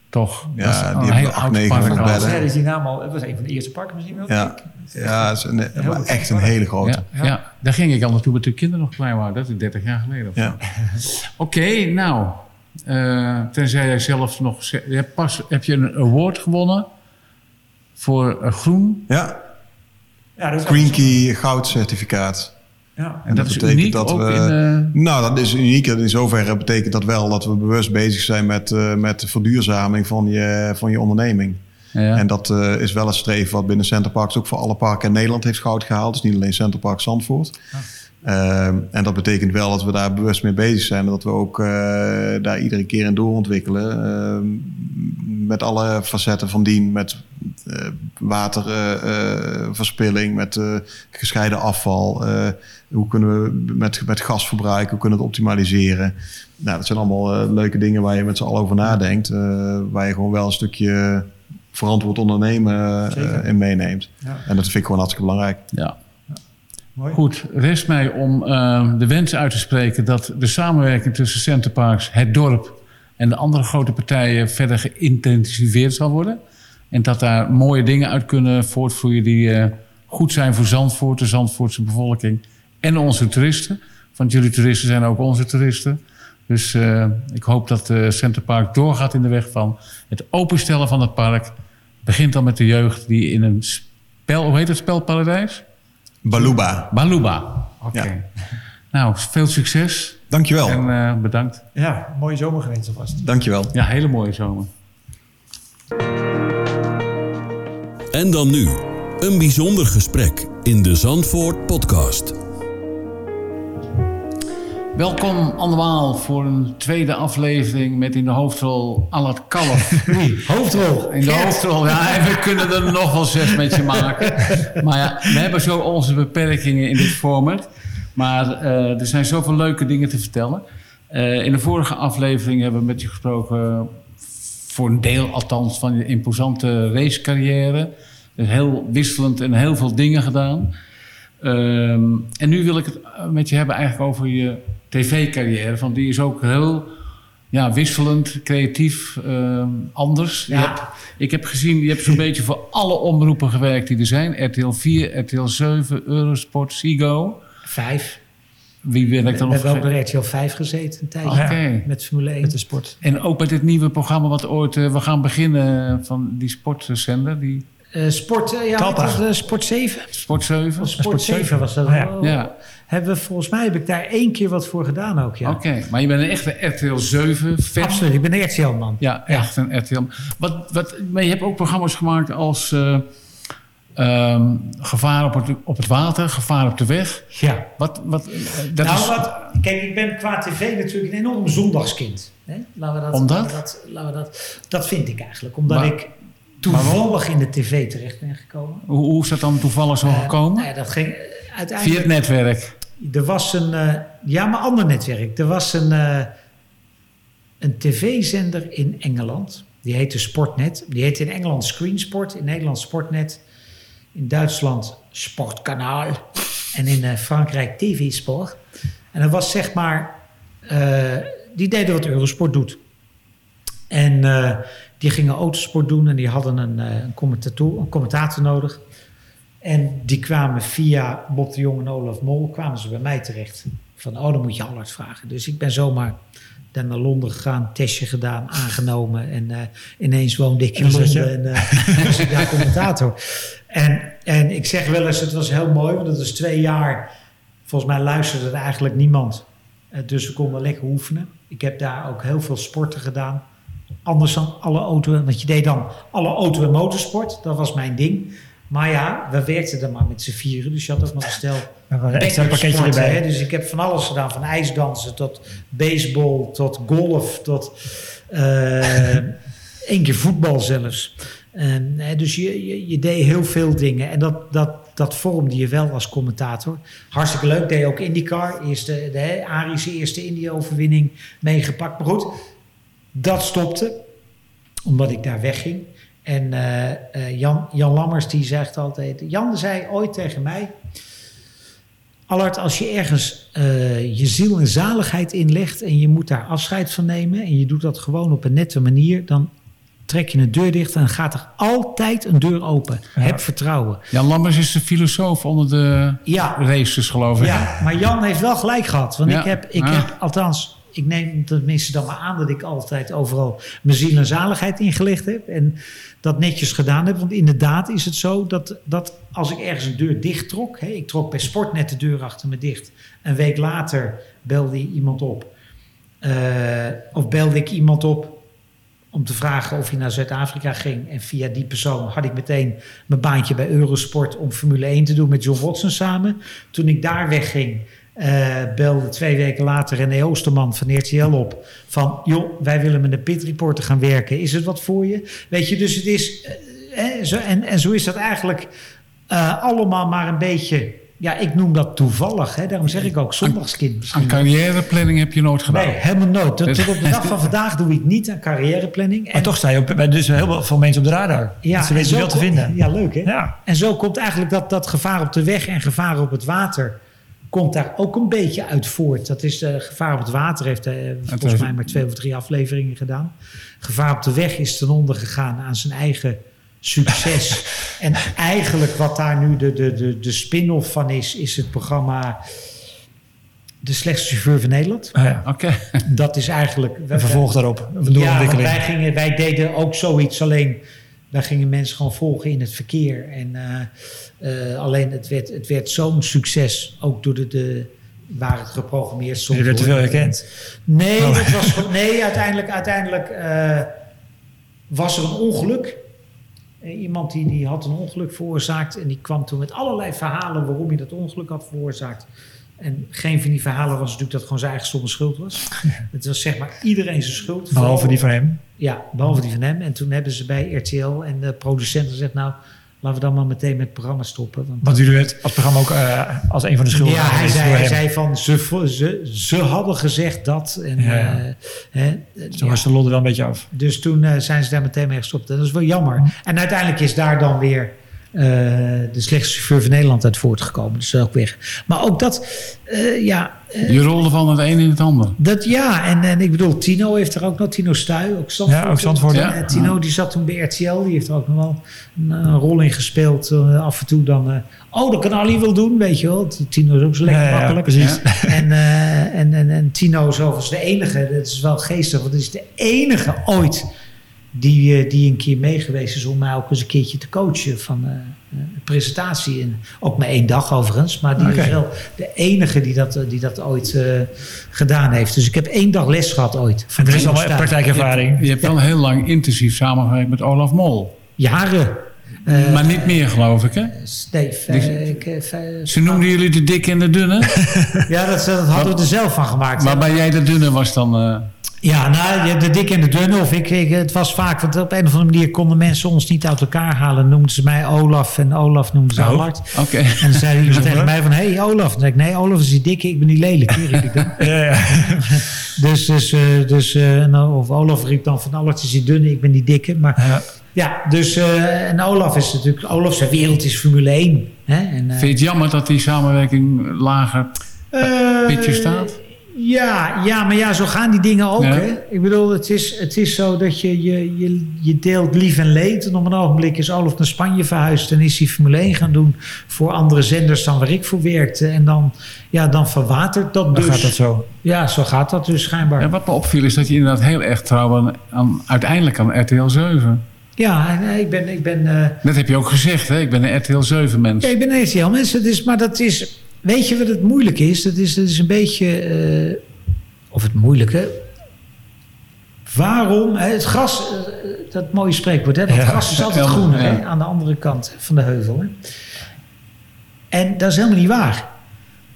Toch? Ja, die hebben 8, 900 bedden. Ja, is die naam al, het was een van de eerste parken misschien wel. Ja, ja is een, een echt een hele grote. Ja, ja. ja, daar ging ik al naartoe met de kinderen nog klein waren. Dat is 30 jaar geleden. Ja. Oké, okay, nou, uh, tenzij jij zelf nog... Je hebt pas heb je een award gewonnen voor uh, groen. Ja. ja dat is Green Key goudcertificaat. Ja, en, en dat, dat betekent dat we. In, uh... Nou, dat is uniek. In zoverre betekent dat wel dat we bewust bezig zijn met, uh, met de verduurzaming van je, van je onderneming. Ja. En dat uh, is wel een streven wat binnen Centerparks ook voor alle parken in Nederland heeft goud gehaald. Dus niet alleen Centerpark Zandvoort. Ah. Uh, en dat betekent wel dat we daar bewust mee bezig zijn. En dat we ook daar iedere keer in doorontwikkelen. met alle facetten van dien. Met waterverspilling, met gescheiden afval. hoe kunnen we met, met gasverbruik, hoe kunnen we het optimaliseren? Nou, dat zijn allemaal leuke dingen waar je met z'n allen over nadenkt. waar je gewoon wel een stukje verantwoord ondernemen in meeneemt. Ja. En dat vind ik gewoon hartstikke belangrijk. Ja. Goed, rest mij om uh, de wens uit te spreken dat de samenwerking tussen Centerparks, het dorp en de andere grote partijen verder geïntensiveerd zal worden. En dat daar mooie dingen uit kunnen voortvloeien die uh, goed zijn voor Zandvoort, de Zandvoortse bevolking en onze toeristen. Want jullie toeristen zijn ook onze toeristen. Dus uh, ik hoop dat uh, Centerpark doorgaat in de weg van het openstellen van het park. Begint dan met de jeugd die in een spel, hoe heet het spelparadijs? Baluba. Baluba, oké. Nou, veel succes. Dankjewel. En uh, bedankt. Ja, mooie zomer gewenst alvast. Dankjewel. Ja, hele mooie zomer. En dan nu, een bijzonder gesprek in de Zandvoort podcast. Welkom allemaal voor een tweede aflevering met in de hoofdrol Allard Kalf. hoofdrol? In de hoofdrol, ja. En we kunnen er nog wel zes met je maken. Maar ja, we hebben zo onze beperkingen in dit format. Maar uh, er zijn zoveel leuke dingen te vertellen. Uh, in de vorige aflevering hebben we met je gesproken... voor een deel althans van je imposante racecarrière. Dus heel wisselend en heel veel dingen gedaan... Um, en nu wil ik het met je hebben eigenlijk over je tv-carrière. Want die is ook heel ja, wisselend, creatief, uh, anders. Ja. Hebt, ik heb gezien, je hebt zo'n beetje voor alle omroepen gewerkt die er zijn. RTL 4, RTL 7, Eurosport, Sigo. Vijf. Wie werkt dan nog? We hebben ook bij RTL 5 gezeten een tijdje. Okay. Met Formule 1. Met de sport. En ook met dit nieuwe programma wat ooit... Uh, we gaan beginnen van die sportzender. Die... Uh, sport, uh, ja, was, uh, Sport 7. Sport 7. Sport, sport 7 was dat. Oh, ja. ja. Hebben we, volgens mij heb ik daar één keer wat voor gedaan ook, ja. Oké, maar je bent een echte RTL 7 fan. Absoluut, ik ben een RTL-man. Ja, echt ja. een RTL. Wat, wat, maar je hebt ook programma's gemaakt als um, gevaar op het, op het water, gevaar op de weg. Ja. Wat, wat, dat nou, is... wat, kijk, ik ben qua tv natuurlijk een enorm zondagskind. Hè? Laten we dat, Omdat? Laten we dat, laten we dat, dat vind ik eigenlijk. Omdat maar, ik toevallig in de tv terecht ben gekomen. Hoe, hoe is dat dan toevallig zo uh, gekomen? Nou ja, dat ging uiteindelijk... Via het netwerk? Er was een... Uh, ja, maar ander netwerk. Er was een, uh, een tv-zender in Engeland. Die heette Sportnet. Die heette in Engeland Screensport. In Nederland Sportnet. In Duitsland Sportkanaal. En in uh, Frankrijk TV Sport. En dat was zeg maar... die deden wat Eurosport doet. En die gingen autosport doen en die hadden een, een, commentator, een commentator nodig. En die kwamen via Bob de Jong en Olaf Mol, kwamen ze bij mij terecht. Van, oh, dan moet je Allard vragen. Dus ik ben zomaar dan naar Londen gegaan, testje gedaan, aangenomen. En uh, ineens woonde ik in Londen en uh, was ik daar commentator. En, en ik zeg wel eens, het was heel mooi, want het was twee jaar. Volgens mij luisterde er eigenlijk niemand. Uh, dus we konden lekker oefenen. Ik heb daar ook heel veel sporten gedaan. Anders dan alle auto, want je deed dan alle auto- en motorsport. Dat was mijn ding. Maar ja, we werkten er maar met z'n vieren. Dus je had ook nog een stel een extra pakketje erbij. Hè? Dus ik heb van alles gedaan. Van ijsdansen tot baseball, tot golf, tot uh, één keer voetbal zelfs. En, dus je, je, je, deed heel veel dingen. En dat, dat, dat vormde je wel als commentator. Hartstikke leuk. Deed ook IndyCar. Eerste, de Arische eerste Indy-overwinning meegepakt. Maar goed, dat stopte. Omdat ik daar wegging. En uh, uh, Jan, Jan Lammers die zegt altijd... Jan zei ooit tegen mij... Allard, als je ergens uh, je ziel en zaligheid inlegt... en je moet daar afscheid van nemen... en je doet dat gewoon op een nette manier... dan trek je een deur dicht en dan gaat er altijd een deur open. Ja. Heb vertrouwen. Jan Lammers is de filosoof onder de ja. races, geloof ik. Ja, maar Jan heeft wel gelijk gehad. Want ja. ik, heb, ik heb althans ik neem tenminste dan maar aan dat ik altijd overal mijn ziel en zaligheid ingelegd heb. En dat netjes gedaan heb. Want inderdaad is het zo dat, dat als ik ergens een deur dicht trok. Ik trok bij Sportnet de deur achter me dicht. Een week later belde iemand op. Uh, of belde ik iemand op om te vragen of hij naar Zuid-Afrika ging. En via die persoon had ik meteen mijn baantje bij Eurosport om Formule 1 te doen met John Watson samen. Toen ik daar wegging, uh, belde twee weken later René Oosterman van RTL op. Van, joh, wij willen met een pit reporter gaan werken. Is het wat voor je? Weet je, dus het is... Uh, zo, en, en zo is dat eigenlijk uh, allemaal maar een beetje ja, ik noem dat toevallig. Hè? Daarom zeg ik ook zondagskind. Aan carrièreplanning heb je nooit gedaan? Nee, helemaal nooit. Tot, tot op de dag van vandaag doe ik niet aan carrièreplanning. Maar toch sta je op, dus heel veel mensen op de radar. Ja, ze weten veel te vinden. Ja, leuk hè? Ja. En zo komt eigenlijk dat, dat gevaar op de weg en gevaar op het water... komt daar ook een beetje uit voort. Dat is uh, gevaar op het water heeft uh, volgens mij maar twee of drie afleveringen gedaan. Gevaar op de weg is ten onder gegaan aan zijn eigen succes. en eigenlijk wat daar nu de, de, de, de spin-off van is, is het programma De Slechtste Chauffeur van Nederland. Ah ja, oké. Dat is eigenlijk... Een vervolg daarop, een ja, wij, gingen, wij deden ook zoiets, alleen wij gingen mensen gewoon volgen in het verkeer. En uh, uh, alleen het werd, het werd zo'n succes, ook door de, de waar het geprogrammeerd stond. Je werd te veel herkend? Nee, oh. dat was, nee uiteindelijk, uiteindelijk uh, was er een ongeluk. Eh, iemand die, die had een ongeluk veroorzaakt en die kwam toen met allerlei verhalen waarom hij dat ongeluk had veroorzaakt. En geen van die verhalen was natuurlijk dat gewoon zijn eigen stomme schuld was. Het was zeg maar iedereen zijn schuld. Behalve die van hem? Ja, behalve die van hem. En toen hebben ze bij RTL en de producenten gezegd... nou, laten we dan maar meteen met het programma stoppen. Want, want jullie werd als programma ook uh, als een van de schuldigen. Ja, hij zei, hij zei van ze, ze, ze hadden gezegd dat. En, ja, ja. Uh, hè, toen was de lol er wel een beetje af. Dus toen uh, zijn ze daar meteen mee gestopt. En dat is wel jammer. Mm. En uiteindelijk is daar dan weer de slechtste chauffeur van Nederland uit voortgekomen. Dus ook weg. Maar ook dat, uh, ja... Uh, je rolde van het een in het ander. Dat, ja, en, en ik bedoel, Tino heeft er ook nog, Tino Stuy, ook Zandvoort. Ja, ook Zandvoort. Ja. Tino die zat toen bij RTL, die heeft er ook nog wel een, een rol in gespeeld. af en toe dan, oh, dat kan Ali wil doen, weet je wel. Tino is ook zo lekker ja, makkelijk. Ja, precies. En, en, en, en Tino is overigens de enige, dat is wel geestig, want het is de enige ooit die, uh, die een keer meegeweest is om mij ook eens een keertje te coachen van uh, presentatie. En ook maar één dag overigens, maar die okay. is wel de enige die dat, die dat ooit uh, gedaan heeft. Dus ik heb één dag les gehad ooit. Van er is al praktijkervaring. Je hebt, wel heel lang intensief samengewerkt met Olaf Mol. Jaren. Uh, maar niet meer, geloof ik, hè? Nee, uh, Ze noemden jullie de dikke en de dunne? ja, dat, dat hadden we er zelf van gemaakt. Maar bij jij de dunne was dan... Uh... Ja, nou, de dik en de dunne. Of ik, ik, het was vaak, want op een of andere manier konden mensen ons niet uit elkaar halen. Noemden ze mij Olaf en Olaf noemden ze oh, Allard. Okay. En dan zei iemand tegen mij van, hé hey, Olaf. Dan zei ik, nee, Olaf is die dikke, ik ben die lelijk. riep dan. ja, ja. dus, dus, uh, dus uh, of Olaf riep dan van, Allard is die dunne, ik ben die dikke. Maar ja, ja dus, uh, en Olaf is natuurlijk, Olaf zijn wereld is Formule 1. Hè? En, Vind je het jammer dat die samenwerking lager pitje staat? Ja, ja, maar ja, zo gaan die dingen ook. Hè? Ik bedoel, het is, het is zo dat je, je, je, je deelt lief en leed. En op een ogenblik is Olaf naar Spanje verhuisd en is hij Formule 1 gaan doen voor andere zenders dan waar ik voor werkte. En dan, ja, dan verwatert dat dus. Dan gaat dat zo. Ja, zo gaat dat dus schijnbaar. En wat me opviel is dat je inderdaad heel erg trouw aan, aan uiteindelijk aan RTL 7. Ja, ik ben... Ik ben uh, dat heb je ook gezegd, hè? Ik ben een RTL 7 mens. Ja, ik ben een RTL mens. Dus, maar dat is Weet je wat het moeilijk is? Dat is, dat is een beetje. Uh, of het moeilijke. Waarom? Het gras, uh, dat mooie spreekwoord, hè? Dat ja, gras is altijd groener ja. hè? aan de andere kant van de heuvel. Hè? En dat is helemaal niet waar.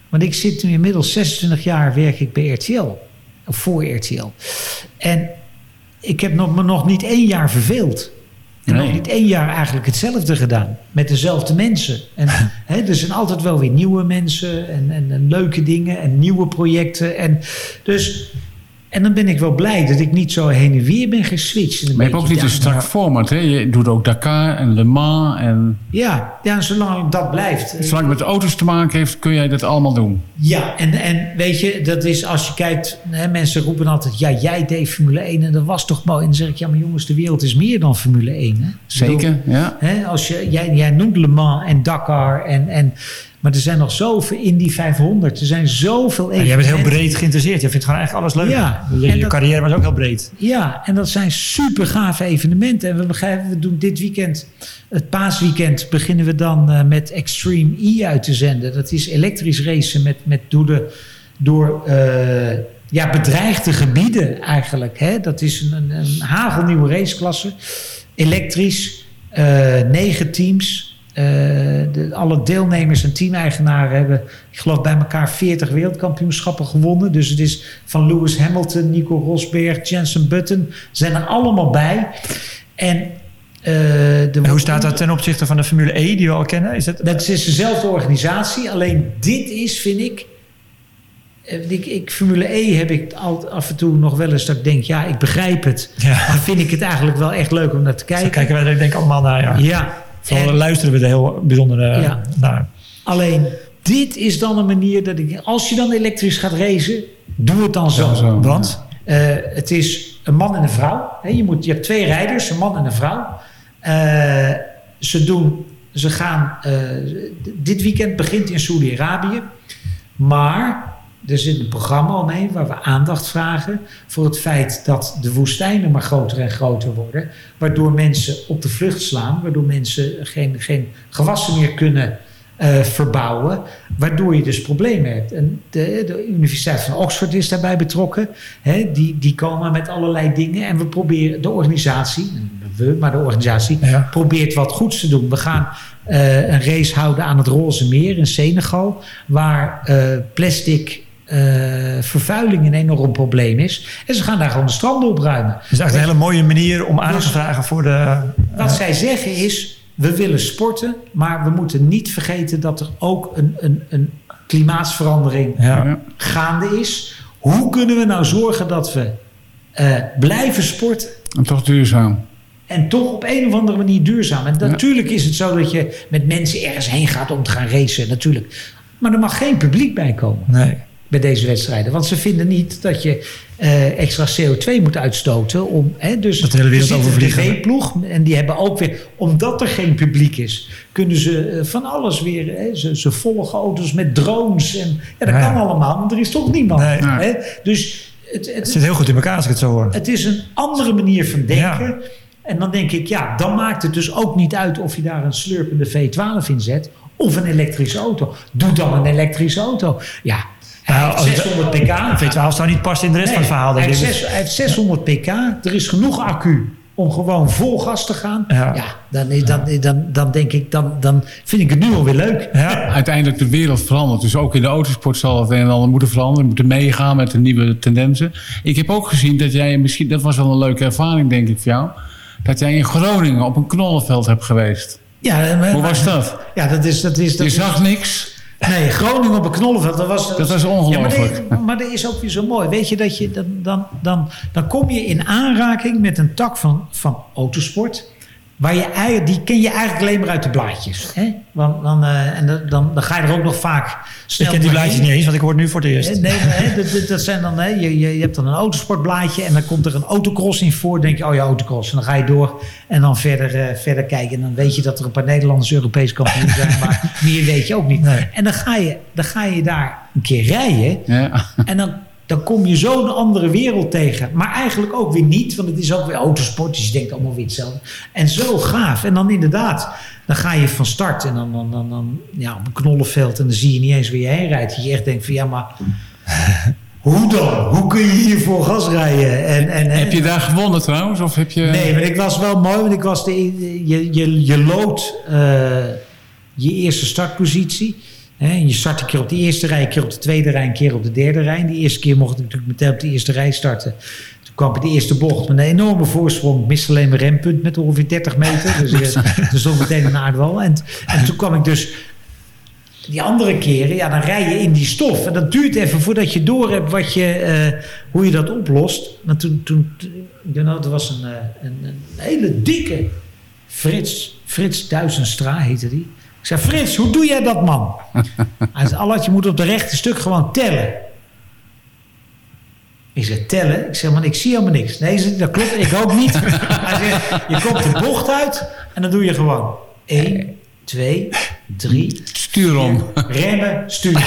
Want ik zit nu inmiddels 26 jaar werk ik bij RTL. Of voor RTL. En ik heb nog, me nog niet één jaar verveeld. En nee. nog niet één jaar eigenlijk hetzelfde gedaan. Met dezelfde mensen. En hè, er zijn altijd wel weer nieuwe mensen. En, en, en, leuke dingen. En nieuwe projecten. En dus en dan ben ik wel blij dat ik niet zo heen en weer ben geswitcht. Maar je hebt ook niet een strak format, hè? Je doet ook Dakar en Le Mans en... Ja, ja zolang dat blijft. Zolang het met auto's te maken heeft, kun jij dat allemaal doen. Ja, en, en weet je, dat is als je kijkt... Hè, mensen roepen altijd, ja, jij deed Formule 1 en dat was toch mooi. En dan zeg ik, ja, maar jongens, de wereld is meer dan Formule 1. Hè? Zeker, bedoel, ja. Hè, als je, jij, jij noemt Le Mans en Dakar en... en maar er zijn nog zoveel in die 500. Er zijn zoveel ja, Jij bent heel breed geïnteresseerd. Je vindt gewoon eigenlijk alles leuk. Ja, je, je carrière was ook heel breed. Ja, en dat zijn super gave evenementen. En we begrijpen, we doen dit weekend, het paasweekend, beginnen we dan uh, met Extreme E uit te zenden. Dat is elektrisch racen met, met door, de, door uh, ja, bedreigde gebieden eigenlijk. Hè? Dat is een, een hagelnieuwe raceklasse. Elektrisch, uh, negen teams. Uh, de, alle deelnemers en teameigenaren hebben, ik geloof, bij elkaar 40 wereldkampioenschappen gewonnen. Dus het is van Lewis Hamilton, Nico Rosberg, Jensen Button, zijn er allemaal bij. En en hoe staat dat ten opzichte van de Formule E die we al kennen? Is dat... dat is dezelfde organisatie, alleen dit is, vind ik, ik, ik, Formule E heb ik al, af en toe nog wel eens dat ik denk, ja, ik begrijp het. Ja. Maar vind ik het eigenlijk wel echt leuk om naar te kijken. Zo kijken wij denk ik allemaal naar, ja. ja. Vooral luisteren we er heel bijzonder ja. naar. Alleen, dit is dan een manier dat ik... Als je dan elektrisch gaat racen, doe het dan zo. zo Want uh, het is een man en een vrouw. je, moet, je hebt twee rijders, een man en een vrouw. Uh, ze doen... Ze gaan... Uh, dit weekend begint in Saudi-Arabië. Maar er zit een programma omheen waar we aandacht vragen voor het feit dat de woestijnen maar groter en groter worden. Waardoor mensen op de vlucht slaan, waardoor mensen geen, geen gewassen meer kunnen uh, verbouwen. Waardoor je dus problemen hebt. En de, de Universiteit van Oxford is daarbij betrokken. Hè, die, die komen met allerlei dingen. En we proberen, de organisatie, we, maar de organisatie, probeert wat goeds te doen. We gaan uh, een race houden aan het Roze Meer in Senegal. Waar uh, plastic vervuiling een enorm probleem is. En ze gaan daar gewoon de stranden opruimen. Dat is echt een hele mooie manier om aan te dus vragen voor de... Wat zij zeggen is, we willen sporten, maar we moeten niet vergeten dat er ook een, een, een klimaatsverandering ja. gaande is. Hoe kunnen we nou zorgen dat we uh, blijven sporten? En toch duurzaam. En toch op een of andere manier duurzaam. En natuurlijk is het zo dat je met mensen ergens heen gaat om te gaan racen. Natuurlijk. Maar er mag geen publiek bij komen. Nee bij deze wedstrijden. Want ze vinden niet dat je uh, extra CO2 moet uitstoten. Om, hè, dus dat de hele wereld overvliegen. Een ploeg en die hebben ook weer, omdat er geen publiek is, kunnen ze uh, van alles weer. Hè, ze, ze, volgen auto's met drones. En, ja, dat kan allemaal, want er is toch niemand. Nee. Hè? Dus het, het, het, zit heel goed in elkaar als ik het zo hoor. Het is een andere manier van denken. Ja. En dan denk ik, ja, dan maakt het dus ook niet uit of je daar een slurpende V12 in zet. Of een elektrische auto. Doe dan een elektrische auto. Ja, nou, 600 pk. V12 zou niet passen in de rest van het verhaal. Hij heeft, hij heeft 600 pk. Er is genoeg accu om gewoon vol gas te gaan. Ja, ja dan, dan, dan, dan denk ik, dan, dan vind ik het nu alweer leuk. Ja. Uiteindelijk de wereld verandert. Dus ook in de autosport zal het een en ander moeten veranderen. We moeten meegaan met de nieuwe tendensen. Ik heb ook gezien dat jij misschien, dat was wel een leuke ervaring denk ik voor jou. Dat jij in Groningen op een knollenveld hebt geweest. Ja, maar, Hoe was dat? Ja, dat is... Dat is dat je zag niks? Nee, Groningen op een knollenveld. Dat was, dat was ongelooflijk. Ja, maar, maar, dat is ook weer zo mooi. Weet je, dat je, dan, dan, dan, dan kom je in aanraking met een tak van, van autosport. Waar je, die ken je eigenlijk alleen maar uit de blaadjes. Hè? Want dan, uh, en dan, dan, ga je er ook nog vaak snel Ik ken die blaadjes niet eens, want ik hoor het nu voor het eerst. Nee, hè, dat, dat, zijn dan, hè, je, je, hebt dan een autosportblaadje en dan komt er een autocross in voor. Dan denk je, oh ja, autocross. En dan ga je door en dan verder, uh, verder kijken. En dan weet je dat er een paar Nederlanders Europees kampioen zijn. maar meer weet je ook niet. Nee. En dan ga, je, dan ga je daar een keer rijden. Ja. En dan dan kom je zo'n andere wereld tegen. Maar eigenlijk ook weer niet, want het is ook weer autosport. Dus je denkt allemaal weer hetzelfde. En zo gaaf. En dan inderdaad, dan ga je van start en dan, dan, dan, dan ja, op een knollenveld. En dan zie je niet eens waar je heen rijdt. Dat je echt denkt van ja, maar... Hoe dan? Hoe kun je hier voor gas rijden? En, en, heb je daar gewonnen trouwens? Of heb je... Nee, maar ik was wel mooi, want ik was de, je, je, je loodt uh, je eerste startpositie je start een keer op de eerste rij, een keer op de tweede rij, een keer op de derde rij. De eerste keer mocht ik natuurlijk meteen op de eerste rij starten. Toen kwam ik de eerste bocht met een enorme voorsprong. Miste alleen mijn rempunt met ongeveer 30 meter. Dus er stond meteen een aardwal. En, en toen kwam ik dus die andere keren, ja, dan rij je in die stof. En dat duurt even voordat je door hebt wat je, uh, hoe je dat oplost. Maar toen, toen you know, er was een, eh, een, een, hele dikke Frits, Frits Duizenstra heette die. Ik zei, Frits, hoe doe jij dat, man? Hij zei, Allard, je moet op de rechte stuk gewoon tellen. Ik zeg, tellen? Ik zeg, man, ik zie helemaal niks. Nee, dat klopt, ik ook niet. Hij zegt, je komt de bocht uit en dan doe je gewoon 1, 2, 3, Stuur om. Remmen, stuur.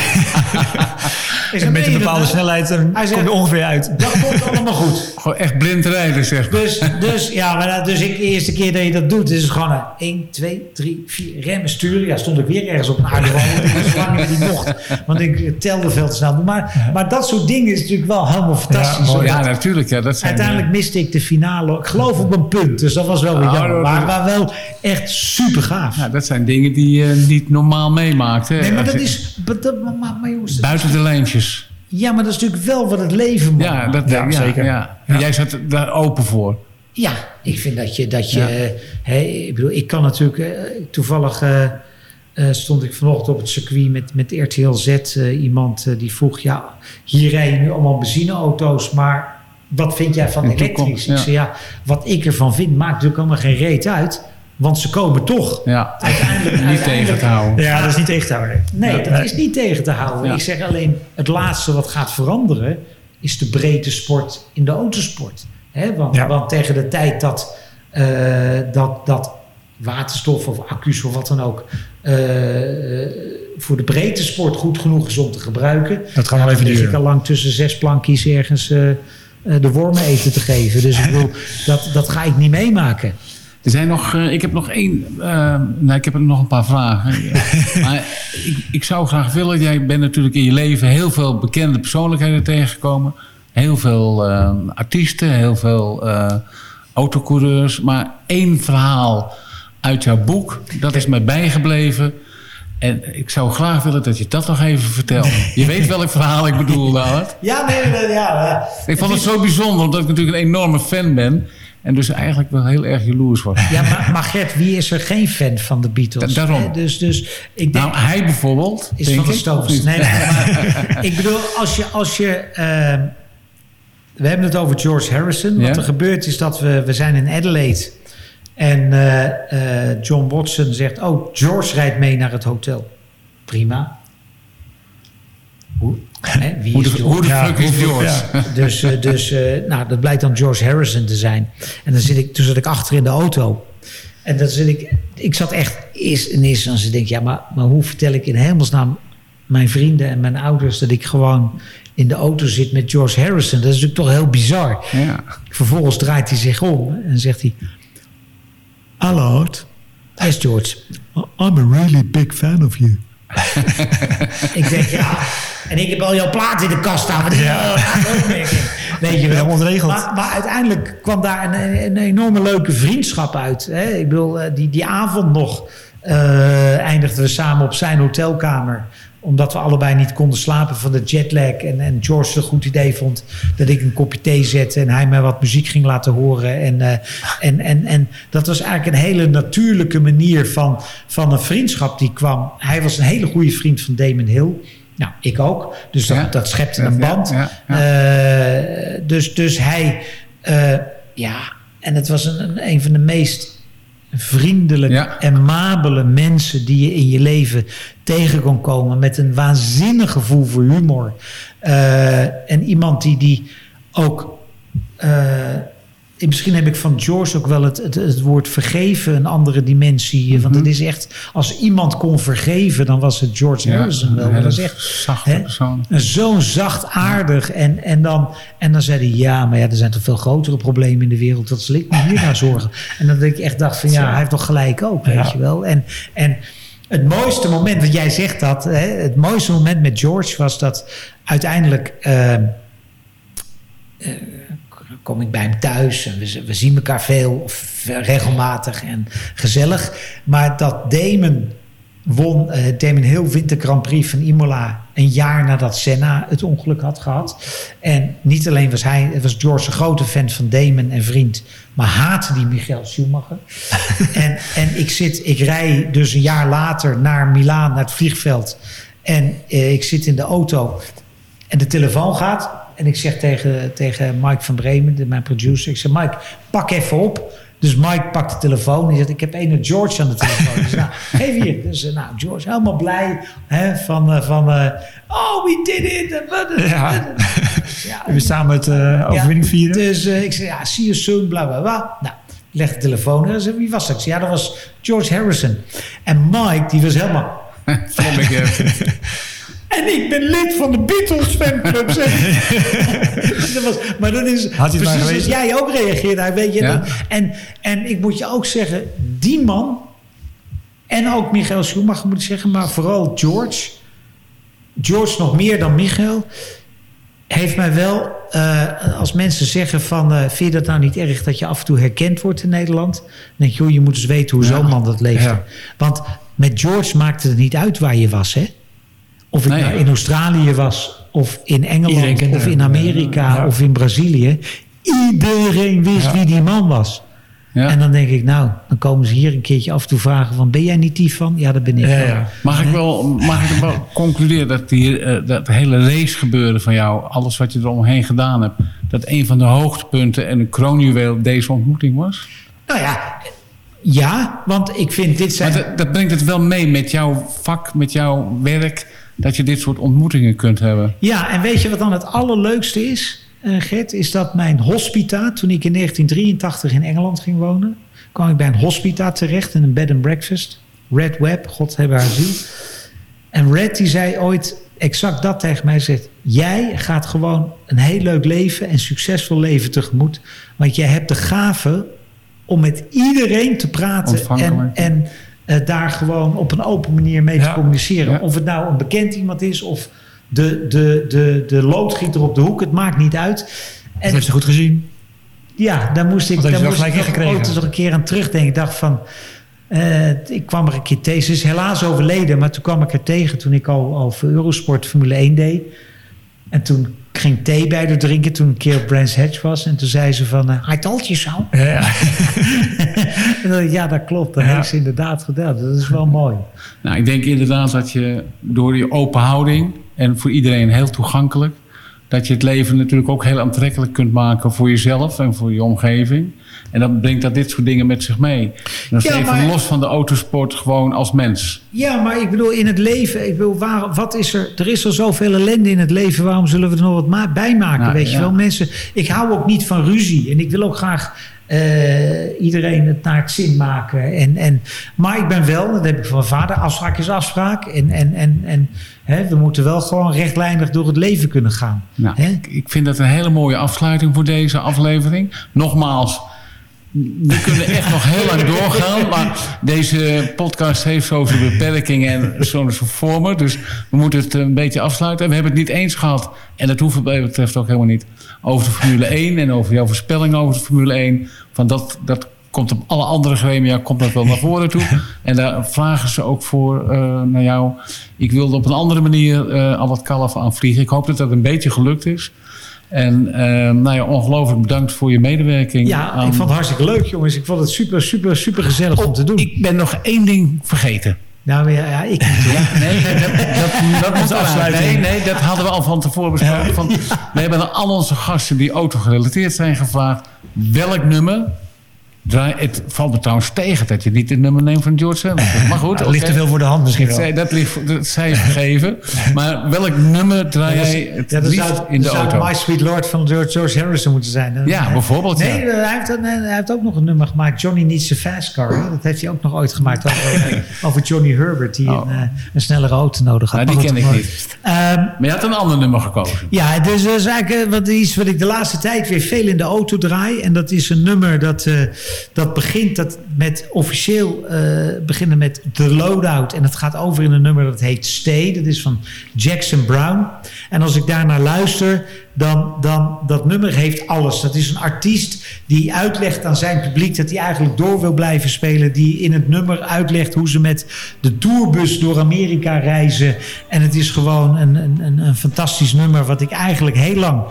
en met een bepaalde snelheid hij zegt, kom je ongeveer uit. Dat komt allemaal goed. Gewoon echt blind rijden, zeg Dus, dus, ja, maar dus ik, de eerste keer dat je dat doet, is het gewoon 1, 2, 3, 4, remmen, sturen. Ja, stond ik weer ergens op een aarde zolang ik niet mocht. Want ik telde veel te snel. Maar, maar dat soort dingen is natuurlijk wel helemaal fantastisch. Ja, ja natuurlijk. Ja, dat zijn, uiteindelijk miste ik de finale, ik geloof op een punt. Dus dat was wel weer jammer. Maar, maar wel echt super gaaf. Ja, dat zijn dingen die je niet normaal meemaakt. Hè? Nee, maar dat is... Maar, maar, maar jongens, Buiten de lijntjes. Ja, maar dat is natuurlijk wel wat het leven maakt. Ja, dat, ja, zeker. Ja. jij zat daar open voor. Ja, ik vind dat je... Dat je hè, ik bedoel, ik kan natuurlijk... Uh, toevallig uh, uh, stond ik vanochtend op het circuit met, met RTL Z. iemand die vroeg... Ja, hier rijden nu allemaal benzineauto's, maar... Wat vind jij van elektrisch? Ja. Ik zei, ja, wat ik ervan vind, maakt natuurlijk allemaal geen reet uit. Want ze komen toch. Ja, uiteindelijk, niet tegen te houden. Ja, dat is niet tegen te houden. Nee, dat is niet tegen te houden. Ik zeg alleen, het laatste wat gaat veranderen... is de breedte sport in de autosport. He, want, want, tegen de tijd dat, uh, dat, dat waterstof of accu's of wat dan ook... Uh, voor de breedte sport goed genoeg is om te gebruiken... Dat gaat wel even duren. ik al lang tussen zes plankjes ergens... Uh, de wormen eten te geven. Dus ik bedoel, dat, dat ga ik niet meemaken. Er zijn nog, uh, ik heb nog één, uh, nou, ik heb nog een paar vragen. maar ik, ik, zou graag willen, jij bent natuurlijk in je leven heel veel bekende persoonlijkheden tegengekomen. Heel veel uh, artiesten, heel veel autocoureurs. Maar één verhaal uit jouw boek, dat is mij bijgebleven. En ik zou graag willen dat je dat nog even vertelt. Je weet welk verhaal ik bedoel, David. Ja, nee, nee, ja. Ik vond het zo bijzonder, omdat ik natuurlijk een enorme fan ben. En dus eigenlijk wel heel erg jaloers was. Ja, maar, maar Gert, wie is er geen fan van de Beatles? daarom. Dus, dus ik denk, nou, hij bijvoorbeeld. Is van de Stones. Nee, maar, ik bedoel, als je... Als je uh, we hebben het over George Harrison. Wat er gebeurt is dat we... We zijn in Adelaide. En uh, uh, John Watson zegt... Oh, George rijdt mee naar het hotel. Prima. Hoe? Hè, wie hoe, de, hoe de fuck is George? Ja. Dus, dus uh, nou, dat blijkt dan George Harrison te zijn. En dan zit ik, toen zat ik achter in de auto. En dan zit ik, ik zat echt eerst in eerste instantie denk ja, maar, maar hoe vertel ik in hemelsnaam mijn vrienden en mijn ouders dat ik gewoon in de auto zit met George Harrison? Dat is natuurlijk toch heel bizar. Ja. Vervolgens draait hij zich om en zegt hij: Allard. Yes, George. I'm a really big fan of you. ik denk, ja. En ik heb al jouw plaat in de kast staan. Maar ja. Weet je wel. Maar, maar, uiteindelijk kwam daar een, een, enorme leuke vriendschap uit. Hè? Ik bedoel, eh, die, die avond nog uh, eindigden we samen op zijn hotelkamer omdat we allebei niet konden slapen van de jetlag. En, en George het een goed idee vond dat ik een kopje thee zette. En hij mij wat muziek ging laten horen. En, uh, en, en, en dat was eigenlijk een hele natuurlijke manier van, van een vriendschap die kwam. Hij was een hele goede vriend van Damon Hill. Nou, ik ook. Dus dat, ja. dat schepte een band. Ja, ja, uh, dus, dus hij... Uh, ja, en het was een, een van de meest vriendelijke, ja. amabele mensen die je in je leven tegen kon komen. Met een waanzinnig gevoel voor humor. Uh, en iemand die, die ook. Uh, misschien heb ik van George ook wel het, het, het, woord vergeven een andere dimensie. Mm -hmm. Want het is echt, als iemand kon vergeven, dan was het George ja, Harrison wel. Dat is echt zachte persoon. Zo zachtaardig. Ja. En, en, dan, en dan zei hij, ja, maar ja, er zijn toch veel grotere problemen in de wereld. Wat zal ik me hier naar zorgen? En dan denk ik echt dacht van, ja, hij heeft toch gelijk ook, weet je wel. En, en het mooiste moment, want jij zegt dat, hè, het mooiste moment met George was dat uiteindelijk... Uh, uh, kom ik bij hem thuis en we, we zien elkaar veel, of regelmatig en gezellig. Maar dat Damon won, uh, Damon Hill wint de Grand Prix van Imola een jaar nadat Senna het ongeluk had gehad. En niet alleen was hij, was George een grote fan van Damon en vriend, maar haatte die Michael Schumacher. en, en ik zit, ik rij dus een jaar later naar Milaan, naar het vliegveld. En uh, ik zit in de auto en de telefoon gaat. En ik zeg tegen, tegen Mike van Bremen, mijn producer, ik zeg Mike, pak even op. Dus Mike pakt de telefoon en zegt, ik heb een George aan de telefoon. dus nou, geef hier. Dus nou, George helemaal blij hè, van, uh, van uh, oh, we did it. Ja. ja. we het uh, overwinning vieren. Dus ik zeg, ja, see you soon, bla bla bla. Nou, leg de telefoon en zei, wie was dat? ja, dat was George Harrison. En Mike, die was helemaal... En ik ben lid van de Beatles fanclub. dat was, maar dat is Had precies als jij ook reageerde. Weet je, ja. en, en ik moet je ook zeggen, die man... en ook Michael Schumacher moet ik zeggen... maar vooral George... George nog meer dan Michael... heeft mij wel... Uh, als mensen zeggen van... Uh, vind je dat nou niet erg dat je af en toe herkend wordt in Nederland? Dan denk je, joh, je moet eens weten hoe ja. zo'n man dat leeft. Ja. Want met George maakte het niet uit waar je was, hè? Of ik nou in Australië was, of in Engeland, of in Amerika, ja. of in Brazilië. Iedereen wist wie die man was. Ja. En dan denk ik, nou, dan komen ze hier een keertje af en toe vragen van... ben jij niet die van? Ja, dat ben ik ja, Mag ik wel, mag ik wel concluderen dat, die, uh, dat hele race gebeuren van jou... alles wat je eromheen gedaan hebt... dat een van de hoogtepunten en een kroonjuweel deze ontmoeting was? Nou ja, ja, want ik vind dit zijn... Maar dat, dat brengt het wel mee met jouw vak, met jouw werk... dat je dit soort ontmoetingen kunt hebben. Ja, en weet je wat dan het allerleukste is... Uh, Gert, is dat mijn hospita, toen ik in 1983 in Engeland ging wonen, kwam ik bij een hospita terecht in een bed and breakfast. Red Web, God hebben haar ziel. En Red die zei ooit exact dat tegen mij. Zegt, jij gaat gewoon een heel leuk leven en succesvol leven tegemoet. Want jij hebt de gave om met iedereen te praten en, en uh, daar gewoon op een open manier mee te communiceren. Of het nou een bekend iemand is of de, de, de, de loodgieter op de hoek. Het maakt niet uit. En, dat heeft ze goed gezien. Ja, daar moest ik, daar moest ik nog, nog een keer aan terugdenken. Ik dacht van... Uh, ik kwam er een keer tegen. Ze is helaas overleden, maar toen kwam ik er tegen toen ik al, al voor Eurosport Formule 1 deed. En toen ging thee bij haar drinken toen een keer op Brands Hatch was. En toen zei ze van, uh, I told you so. Ja, ja dat klopt. Dat heeft ze inderdaad gedaan. Dat is wel mooi. Nou, ik denk inderdaad dat je door je open houding... en voor iedereen heel toegankelijk... dat je het leven natuurlijk ook heel aantrekkelijk kunt maken... voor jezelf en voor je omgeving. En dat brengt dat dit soort dingen met zich mee. Dat is even los van de autosport, gewoon als mens. Ja, maar ik bedoel, in het leven, ik bedoel, waar, wat is er? Er is al zoveel ellende in het leven, waarom zullen we er nog wat bij maken? Nou, weet je wel, mensen. Ik hou ook niet van ruzie en ik wil ook graag uh, iedereen het naar het zin maken. En, en, maar ik ben wel, dat heb ik van mijn vader, afspraak is afspraak. En, en, en, en hè, we moeten wel gewoon rechtlijnig door het leven kunnen gaan. Nou, ik vind dat een hele mooie afsluiting voor deze aflevering. Nogmaals, we kunnen echt nog heel lang doorgaan. Maar deze podcast heeft zo beperkingen en zo'n vormen. Dus we moeten het een beetje afsluiten. We hebben het niet eens gehad. En dat hoeft mij betreft ook helemaal niet. Over de Formule 1 en over jouw voorspelling over de Formule 1. Van dat, dat komt op alle andere gremia komt dat wel naar voren toe. En daar vragen ze ook voor uh, naar jou. Ik wilde op een andere manier uh, al wat kalf aanvliegen. Ik hoop dat dat een beetje gelukt is. En uh, nou ja, ongelooflijk bedankt voor je medewerking. Ja, ik vond het hartstikke leuk, jongens. Ik vond het super, super, super gezellig om oh, te doen. Ik ben nog één ding vergeten. Nou ja, ja ik niet. Ja, nee, dat, dat, moet afsluiten. Nee, nee, dat hadden we al van tevoren besproken. Van, We hebben aan al onze gasten die auto gerelateerd zijn gevraagd... welk nummer Draai, het valt me trouwens tegen dat je niet het nummer neemt van George Harrison. Maar goed. dat ligt te veel voor de hand misschien wel. Dat, ligt, dat zij vergeven. maar welk nummer draai jij het ja, liefst zou, in de auto? zou My Sweet Lord van George, George Harrison moeten zijn. Ja, bijvoorbeeld. Nee, Hij, heeft, hij heeft ook nog een nummer gemaakt. Johnny Needs a Fast Car. Dat heeft hij ook nog ooit gemaakt. Over, over Johnny Herbert. Die oh. een, uh, een snellere auto nodig had. Nou, die ken ik niet. Um, maar je had een ander nummer gekozen. Ja, dus dat is eigenlijk wat, iets wat ik de laatste tijd weer veel in de auto draai. En dat is een nummer dat, uh, dat begint dat met officieel uh, beginnen met The Loadout. En het gaat over in een nummer dat heet Stay. Dat is van Jackson Brown. En als ik daarnaar luister, dan, dan dat nummer heeft alles. Dat is een artiest die uitlegt aan zijn publiek dat hij eigenlijk door wil blijven spelen. Die in het nummer uitlegt hoe ze met de tourbus door Amerika reizen. En het is gewoon een, een, een fantastisch nummer wat ik eigenlijk heel lang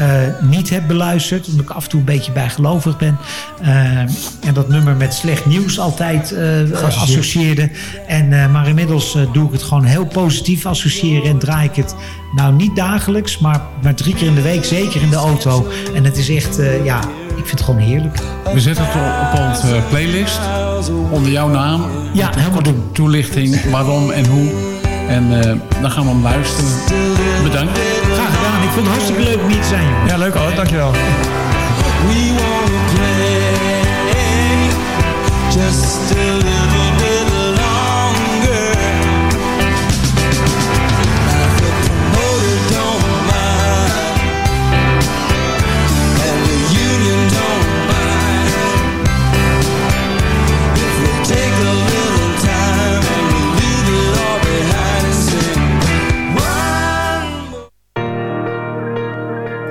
uh, niet heb beluisterd. Omdat ik af en toe een beetje bijgelovig ben. Uh, en dat nummer met slecht nieuws altijd uh, associeerde. En, maar inmiddels doe ik het gewoon heel positief associëren. En draai ik het nou niet dagelijks, maar, maar drie keer in de week zeker in de auto. En het is echt, ja, ik vind het gewoon heerlijk. We zetten het op, onze playlist. Onder jouw naam. Ja, helemaal doen. Toelichting waarom en hoe. En uh, dan gaan we hem luisteren. Bedankt. Graag gedaan. Ik vond het hartstikke leuk om hier te zijn. Ja, leuk hoor. Dankjewel. We play just a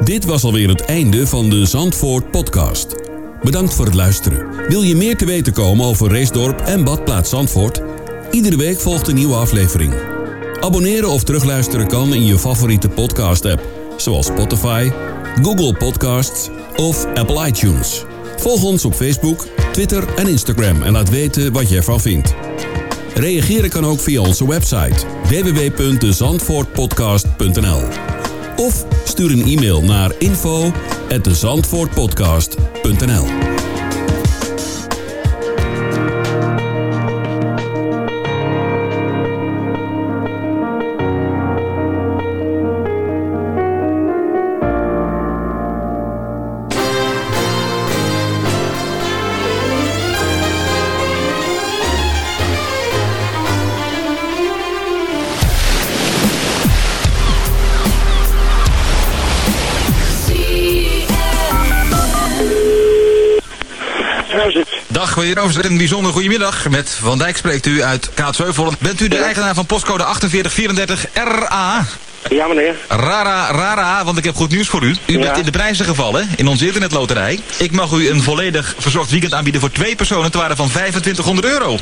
Dit was alweer het einde van de Zandvoort podcast. Bedankt voor het luisteren. Wil je meer te weten komen over Racedorp en Badplaats Zandvoort? Iedere week volgt een nieuwe aflevering. Abonneren of terugluisteren kan in je favoriete podcast app, zoals Spotify, Google Podcasts of Apple iTunes. Volg ons op Facebook, Twitter en Instagram en laat weten wat je ervan vindt. Reageren kan ook via onze website www.zandvoortpodcast.nl Of stuur een e-mail naar info@zandvoortpodcast.nl. Dag, meneer Roos. Een bijzonder goedemiddag. Met Van Dijk spreekt u uit Kaatsheuvel. Bent u de eigenaar van postcode 4834 RA? Ja, meneer. Rara, rara, want ik heb goed nieuws voor u. U bent in de prijzen gevallen in onze internetloterij. Ik mag u een volledig verzorgd weekend aanbieden voor twee personen te waarde van 2500 euro.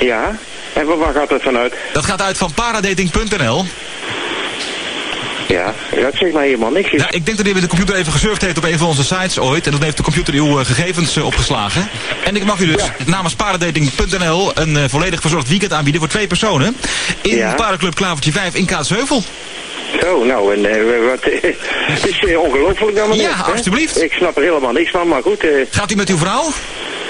Ja, en waar gaat dat vanuit? Dat gaat uit van paradating.nl. Ja, dat zegt mij helemaal niks. Nou, ik denk dat u met de computer even gesurfd heeft op een van onze sites ooit. En dan heeft de computer uw uh, gegevens uh, opgeslagen. En ik mag u dus ja. namens paradating.nl een uh, volledig verzorgd weekend aanbieden voor twee personen. In ja. Paardenclub Klavertje 5 in Kaatsheuvel. Zo, nou, en wat, het is ongelooflijk dan maar Ja, net, alsjeblieft. Hè? Ik snap er helemaal niks van, maar goed. Gaat u met uw vrouw?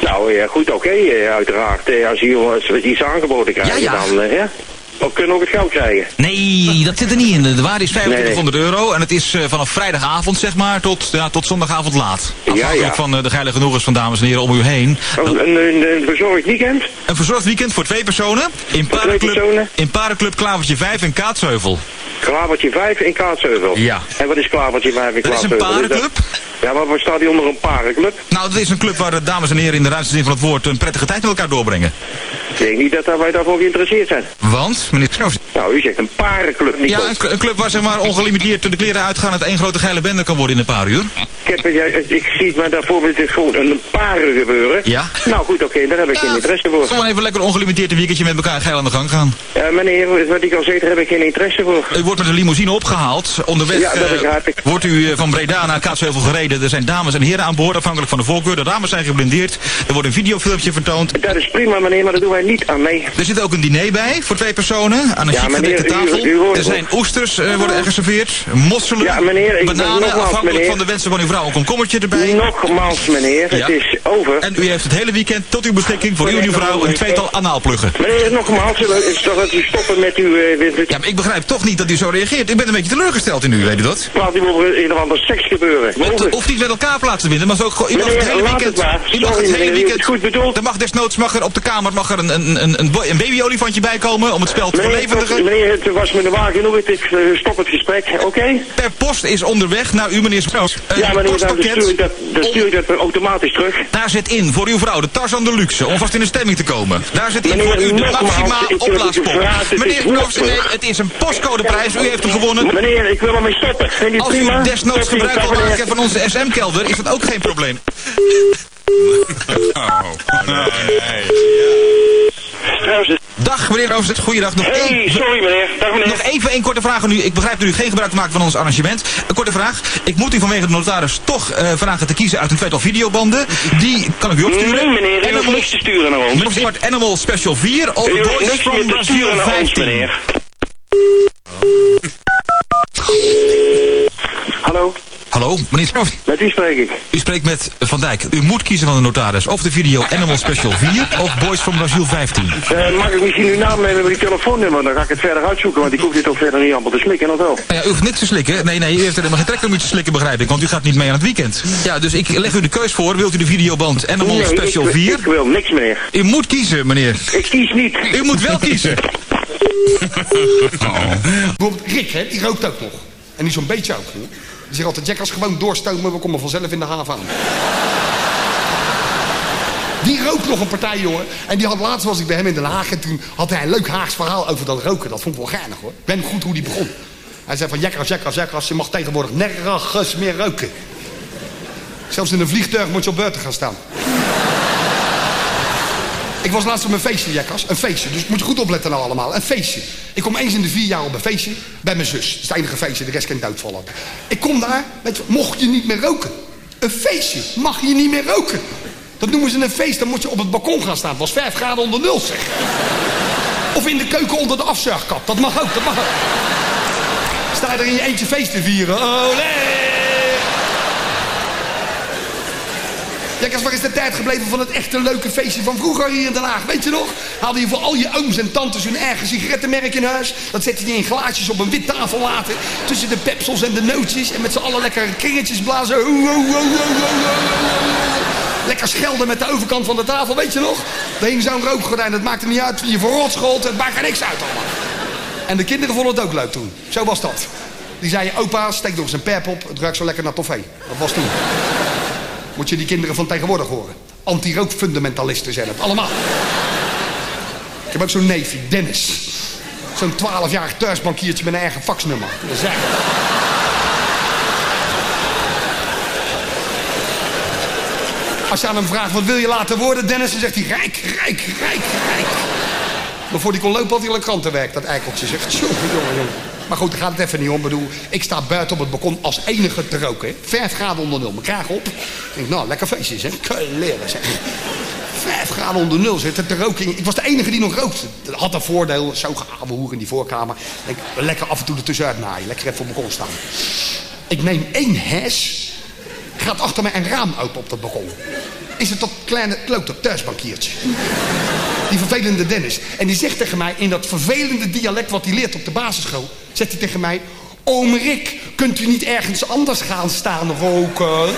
Nou, ja, goed, oké, okay, uiteraard. als u iets aangeboden krijgen, ja, ja. dan, ja. Of kunnen we ook het geld krijgen? Nee, dat zit er niet in. De waarde is 2500 nee. euro. En het is uh, vanaf vrijdagavond, zeg maar, tot, ja, tot zondagavond laat. Afhankelijk ja, ja. van uh, de geile genoegens van dames en heren om u heen. Oh, een, een, een, verzorgd weekend? Een verzorgd weekend voor twee personen. In Parenclub, in Parenclub Klavertje 5 in Kaatsheuvel. Klavertje 5 in Kaatsheuvel? Ja. En wat is Klavertje 5 in Kaatsheuvel? Dat is een parenclub. Ja, maar waar staat die onder een parenclub? Nou, dat is een club waar de dames en heren in de ruimste zin van het woord een prettige tijd met elkaar doorbrengen. Ik denk niet dat wij daarvoor geïnteresseerd zijn. Want, meneer Knoos? Nou, u zegt een parenclub. Niet ja, een, een, club waar zeg maar ongelimiteerd de kleren uitgaan het één grote geile bende kan worden in een paar uur. Ik, heb, ja, ik zie het maar daarvoor met het gewoon een paren gebeuren. Ja. Nou goed, oké, okay, daar heb ik ja, geen interesse voor. Gewoon even lekker ongelimiteerd een weekendje met elkaar geil aan de gang gaan. Uh, meneer, wat ik al zei, daar heb ik geen interesse voor. U wordt met een limousine opgehaald. Onderweg ja, dat. Uh, wordt u uh, van Breda naar Kaatsheuvel gereden. Er zijn dames en heren aan boord, afhankelijk van de voorkeur. De dames zijn geblindeerd. Er wordt een videofilmpje vertoond. Dat is prima, meneer, maar daar doen wij niet aan mee. Er zit ook een diner bij voor twee personen aan een ja, tafel. U, u er zijn oesters uh, worden er geserveerd, mosselen, ja, meneer, ik bananen, nogmaals, afhankelijk meneer. van de wensen van uw vrouw. Een komkommertje erbij. Nogmaals, meneer, Ja. het is over. En u heeft het hele weekend tot uw beschikking voor u en uw vrouw een tweetal anaalpluggen. Meneer, nogmaals, is toch dat u stoppen met uw... Uh, Ja, maar ik begrijp toch niet dat u zo reageert. Ik ben een beetje teleurgesteld in u, weet u dat? Praat u over een of ander seks gebeuren. Hoeft niet met elkaar plaats te vinden, maar zo ook Meneer, het hele weekend... het mag het hele weekend... het goed bedoeld. Er mag desnoods mag er op de kamer mag er een, een, een, een, babyolifantje bij komen om het spel te verlevendigen. meneer, het was me de waar genoeg. Ik uh, stop het gesprek, oké? Per post is onderweg naar u, meneer Sproos. Ja, meneer, dan postpakket. stuur ik dat, dan stuur ik dat automatisch terug. Daar zit in voor uw vrouw de Tarzan de Luxe, om vast in de stemming te komen. Daar zit in Meneer, voor u de Maxima het Meneer nee, het is een postcodeprijs. U heeft hem gewonnen. Meneer, ik wil ermee stoppen. Als u desnoods gebruik wil maken van onze SM-kelder, is dat ook geen probleem. Dag meneer Roosdet, goeiedag. Nog Hey, één- sorry meneer. Dag meneer. Nog even een korte vraag aan u. Ik begrijp dat u geen gebruik maakt van ons arrangement. Een korte vraag. Ik moet u vanwege de notaris toch eh, vragen te kiezen uit een tweetal videobanden. Die kan ik u opsturen. Nee meneer, u niks te sturen naar ons. Smart Animal Special 4 of U hoeft Boys niks from Brazil sturen naar ons 15. meneer. Hallo, Hallo, meneer Stroof. met wie spreek ik? U spreekt met Van Dijk. U moet kiezen van de notaris. Of de video Animal Special 4 of Boys from Brazil 15. Eh, mag ik misschien uw naam nemen met die telefoonnummer? Dan ga ik het verder uitzoeken, want ik hoef dit ook verder niet allemaal te slikken, of wel? Nou ja, u hoeft niks te slikken. Nee, nee, u heeft er helemaal geen trek om u te slikken, begrijp ik. Want u gaat niet mee aan het weekend. Ja, dus ik leg u de keus voor. Wilt u de videoband Animal nee, Special ik, 4? ik wil niks meneer. U moet kiezen, meneer. Ik kies niet. U moet wel kiezen. Bijvoorbeeld Rick, hè, die rookt ook nog. En die zo'n beetje ook. Hoor. Die zegt altijd, Jack, als gewoon doorstomen, we komen vanzelf in de haven aan. Die rookt nog een partij, jongen. En die had laatst was ik bij hem in Den Haag. En toen had hij een leuk Haags verhaal over dat roken. Dat vond ik wel geinig, hoor. Ik ben goed hoe die begon. Hij zei van, Jekkers, Jekkers, Jekkers, je mag tegenwoordig nergens meer roken. Zelfs in een vliegtuig moet je op buiten gaan staan. Ik was laatst op een feestje, Jekkers. Een feestje. Dus moet je goed opletten nou allemaal. Een feestje. Ik kom eens in de vier jaar op een feestje. Bij mijn zus. Dat is het enige feestje. De rest kan doodvallen. Ik kom daar. Weet mocht je niet meer roken. Een feestje mag je niet meer roken. Dat noemen ze een feest, dan moet je op het balkon gaan staan. Het was 5 graden onder nul, zeg. Of in de keuken onder de afzuigkap. Dat mag ook, dat mag ook. Sta je er in je eentje feest te vieren. Olé! Ja, waar is de tijd gebleven van het echte leuke feestje van vroeger hier in Den Haag? Weet je nog? Hadden je voor al je ooms en tantes hun eigen sigarettenmerk in huis. Dat zette je in glaasjes op een wit tafel laten. Tussen de pepsels en de nootjes. En met z'n allen lekker kringetjes blazen. Lekker schelden met de overkant van de tafel, weet je nog? Er hing zo'n rookgordijn, dat maakte niet uit. Je verrot schold, het maakte niks uit allemaal. En de kinderen vonden het ook leuk toen. Zo was dat. Die zeiden, opa, steek nog eens een pep op. Het ruikt zo lekker naar toffee. Dat was toen. Moet je die kinderen van tegenwoordig horen. Anti-rookfundamentalisten zijn het, allemaal. Ik heb ook zo'n neefje, Dennis. Zo'n 12-jarig thuisbankiertje met een eigen faxnummer. Dat is Als je aan hem vraagt, wat wil je laten worden, Dennis? Dan zegt hij, rijk, rijk, rijk, rijk. Maar voor die kon lopen had hij al een krantenwerk, dat eikeltje. Zegt, jongen, jongen, jongen. Maar goed, daar gaat het even niet om. Ik bedoel, ik sta buiten op het balkon als enige te roken. Hè. Vijf graden onder nul, mijn kraag op. Ik denk, nou, lekker feestje, zeg. Leren, zeg. Vijf graden onder nul zitten te roken. Ik was de enige die nog rookte. Dat had een voordeel, zo gehaald hoer in die voorkamer. Denk, lekker af en toe ertussenuit naaien. Lekker even op het balkon staan. Ik neem één hes. Gaat achter mij een raam open op dat balkon. Is het dat kleine klote thuisbankiertje. Die vervelende Dennis. En die zegt tegen mij in dat vervelende dialect wat hij leert op de basisschool. Zegt hij tegen mij. Oom Rick, kunt u niet ergens anders gaan staan roken?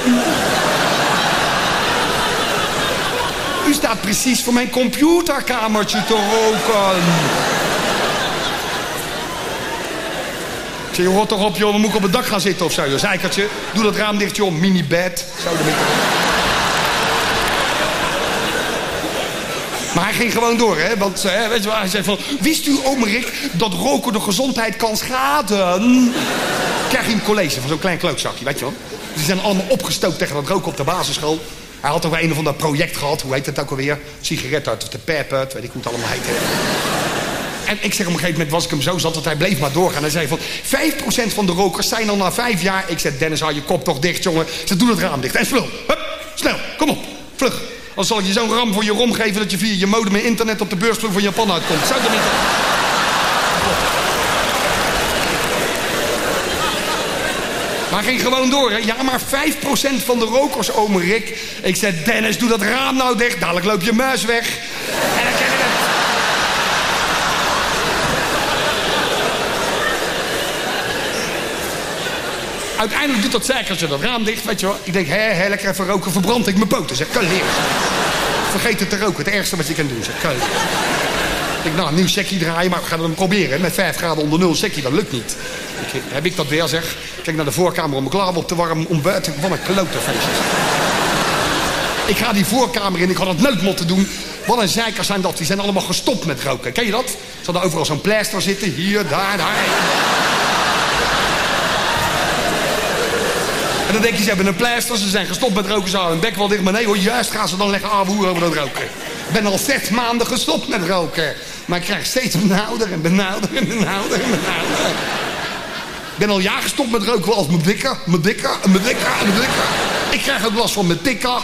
U staat precies voor mijn computerkamertje te roken. Ik zeg, je hoort toch op, joh, dan moet ik op het dak gaan zitten of zo. Zeikertje, doe dat raam dicht, joh, mini-bed. Zo, de Maar hij ging gewoon door, hè? Want hè, weet je wel, hij zei van... Wist u, oom Rick, dat roken de gezondheid kan schaden? Krijg je een college van zo'n klein klootzakje, weet je wel? Die zijn allemaal opgestookt tegen dat roken op de basisschool. Hij had ook een of ander project gehad. Hoe heet het ook alweer? Sigaret uit de pepper, weet ik hoe het allemaal heet. En ik zeg op een gegeven moment was ik hem zo zat dat hij bleef maar doorgaan. Hij zei van 5% van de rokers zijn al na vijf jaar. Ik zeg Dennis, hou je kop toch dicht jongen. Ze doen het raam dicht. En vlug. Hup, snel, kom op, vlug. Dan zal ik je zo'n ram voor je rom geven dat je via je modem en internet op de beursvloer van Japan uitkomt. Zou dat niet... Maar ging gewoon door, hè? Ja, maar 5% van de rokers, ome Rick. Ik zei, Dennis, doe dat raam nou dicht. Dadelijk loop je muis weg. En dan krijg je het. Uiteindelijk doet dat zeikertje dat raam dicht, weet je wel. Ik denk, hé, lekker even roken, verbrand ik mijn poten. Zeg, kan leren. Vergeet het te roken, het ergste wat je kan doen. Zeg, kan Ik denk, nou, een nieuw sekkie draaien, maar we gaan het proberen. Met 5 graden onder nul sekkie, dat lukt niet. Ik, heb ik dat weer, zeg. Kijk naar de voorkamer om mijn klaar op te warmen. Om buiten, wat een klote. Ik ga die voorkamer in, ik had het nooit moeten doen. Wat een zeikers zijn dat, die zijn allemaal gestopt met roken. Ken je dat? Ze hadden overal zo'n pleister zitten, hier, daar, daar. En dan denk je, ze hebben een pleister, ze zijn gestopt met roken, ze houden hun bek wel dicht. Maar nee hoor, juist gaan ze dan leggen aanvoeren over dat roken. Ik ben al zes maanden gestopt met roken. Maar ik krijg steeds benauwder en benauwder en benauwder en benauwder. Ik ben al jaar gestopt met roken als mijn dikker, mijn dikker, mijn dikker, mijn dikker. Ik krijg ook last van mijn dikker.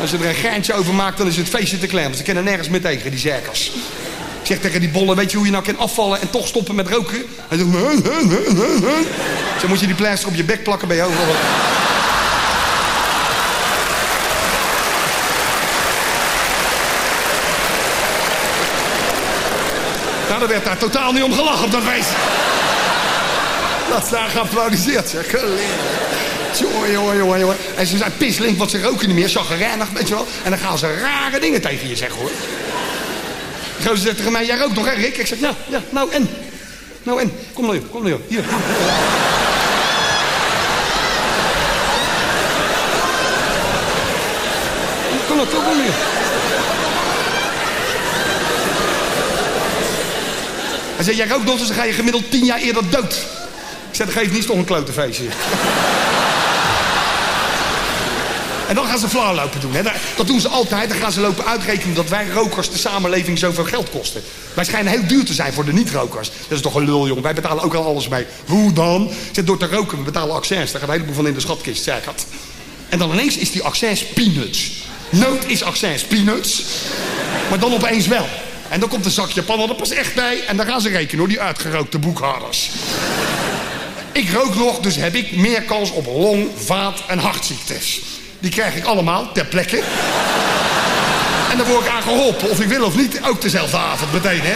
Als je er een geintje over maakt, dan is het feestje te klein. Want ze kennen nergens meer tegen, die zerkers. Zeg tegen die bollen, weet je hoe je nou kan afvallen en toch stoppen met roken? Hij zegt, zo moet je die pleister op je bek plakken bij jou. Nou, er werd daar totaal niet om gelachen op dat feest. Dat is daar geapplaudiseerd, zeg. Jongen, jongen, jongen, jongen. En ze zijn pislink, want ze roken niet meer. Zaggerijnig, weet je wel. En dan gaan ze rare dingen tegen je zeggen, hoor. Gozer zegt tegen mij, jij rookt nog, hè, Rick? Ik zeg, ja, ja, nou en? Nou en? Kom nou, kom nou, hier. Kom nou, kom, hier. Hij zei, jij rookt nog, dus dan ga je gemiddeld tien jaar eerder dood. Ik zeg, dat geeft niet toch een klote feestje. En dan gaan ze flauw lopen doen. Hè. Dat doen ze altijd. Dan gaan ze lopen uitrekenen dat wij rokers de samenleving zoveel geld kosten. Wij schijnen heel duur te zijn voor de niet-rokers. Dat is toch een lul, jong. Wij betalen ook al alles mee. Hoe dan? Zit door te roken, we betalen accents. Daar gaat een heleboel van in de schatkist, zeg ik het. En dan ineens is die accents peanuts. Nood is accents peanuts. Maar dan opeens wel. En dan komt een zakje pannen er pas echt bij. En dan gaan ze rekenen hoor, die uitgerookte boekhouders. Ik rook nog, dus heb ik meer kans op long, vaat en hartziektes. Die krijg ik allemaal ter plekke. En dan word ik aan geholpen, of ik wil of niet, ook dezelfde avond meteen. Hè.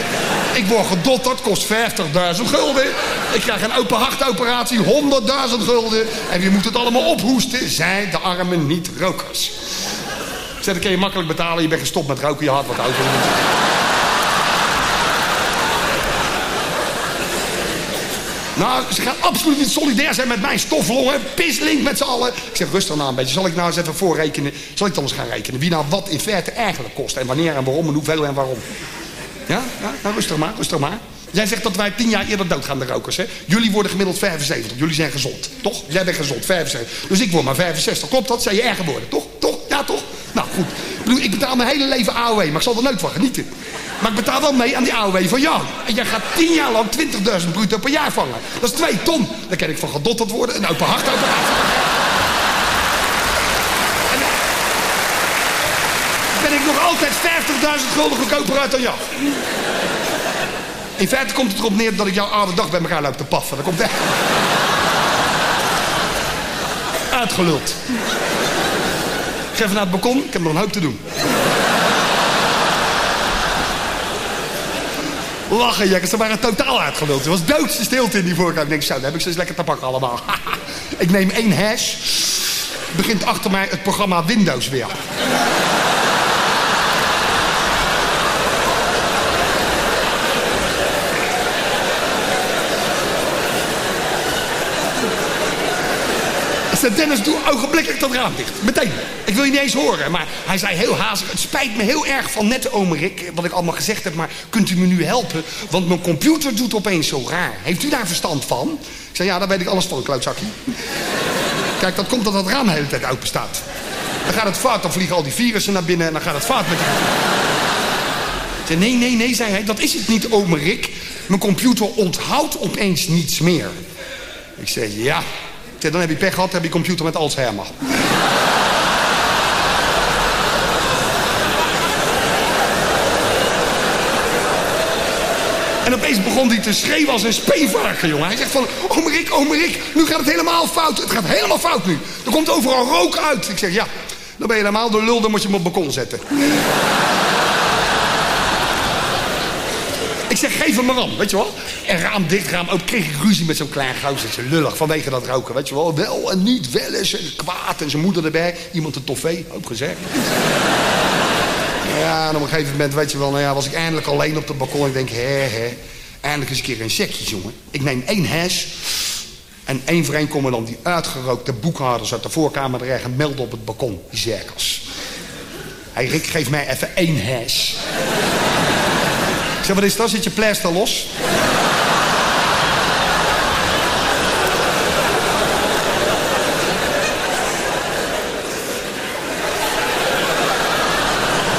Ik word gedotterd, kost 50.000 gulden. Ik krijg een open hartoperatie, 100.000 gulden. En je moet het allemaal ophoesten, zij de arme niet-rokers. Zeg, dat kun je makkelijk betalen, je bent gestopt met roken, je hart wat over. Nou, ze gaan absoluut niet solidair zijn met mijn stoflongen. Pislink met z'n allen. Ik zeg, rustig nou een beetje. Zal ik nou eens even voorrekenen? Zal ik dan eens gaan rekenen? Wie nou wat in feite eigenlijk kost. En wanneer en waarom en hoeveel en waarom. Ja? ja? Nou, rustig maar, rustig maar. Jij zegt dat wij tien jaar eerder doodgaan, de rokers. Hè? Jullie worden gemiddeld 75. Jullie zijn gezond. Toch? Jij bent gezond, 75. Dus ik word maar 65. Klopt dat? Zijn je erger worden? Toch? Toch? Ja, toch? Nou, goed. Ik, ik betaal mijn hele leven AOW, maar ik zal er nooit van genieten. Maar ik betaal wel mee aan die AOW van jou. En jij gaat tien jaar lang 20.000 bruto per jaar vangen. Dat is twee ton. Daar kan ik van gedotterd worden. Een open hartoperatie. En ben ik nog altijd 50.000 gulden goedkoper uit dan jou. In feite komt het erop neer dat ik jouw oude dag bij elkaar loop te paffen. Dat komt echt... Uitgeluld. Ga even naar het balkon. Ik heb nog een hoop te doen. Lachen, jekkers. Ze waren totaal uitgeluld. Er was doodse stilte in die voorkamer. Ik denk, zo, dan heb ik ze eens lekker te pakken allemaal. ik neem één hash. Begint achter mij het programma Windows weer. Zei Dennis, doe ogenblikkelijk dat raam dicht. Meteen. Ik wil je niet eens horen. Maar hij zei heel hazig, het spijt me heel erg van net, omerik, wat ik allemaal gezegd heb, maar kunt u me nu helpen? Want mijn computer doet opeens zo raar. Heeft u daar verstand van? Ik zei, ja, daar weet ik alles van, klootzakje. Kijk, dat komt dat dat raam de hele tijd open staat. Dan gaat het fout, dan vliegen al die virussen naar binnen en dan gaat het fout met die... Nee, nee, nee, zei hij, dat is het niet, omerik. Mijn computer onthoudt opeens niets meer. Ik zei, ja, dan heb je pech gehad, heb je computer met Alzheimer. En opeens begon hij te schreeuwen als een speenvarken, jongen. Hij zegt van, oh Rick, oh nu gaat het helemaal fout. Het gaat helemaal fout nu. Er komt overal rook uit. Ik zeg, ja, dan ben je helemaal de lul, dan moet je hem op balkon zetten. Ik zeg, geef hem maar aan, weet je wel. En raam dicht, raam ook. Kreeg ik ruzie met zo'n klein gozertje. Lullig, vanwege dat roken, weet je wel. Wel en niet, wel eens. En kwaad en zijn moeder erbij. Iemand een toffee, ook gezegd. ja, en op een gegeven moment, weet je wel, nou ja, was ik eindelijk alleen op het balkon. Ik denk, hè, hè. Eindelijk eens een keer een sekje, jongen. Ik neem één hash. En één voor één komen dan die uitgerookte boekhouders uit de voorkamer terecht en melden op het balkon, die zerkers. Hij Rick, geef mij even één hash zeg, wat is dat? Zit je pleister los?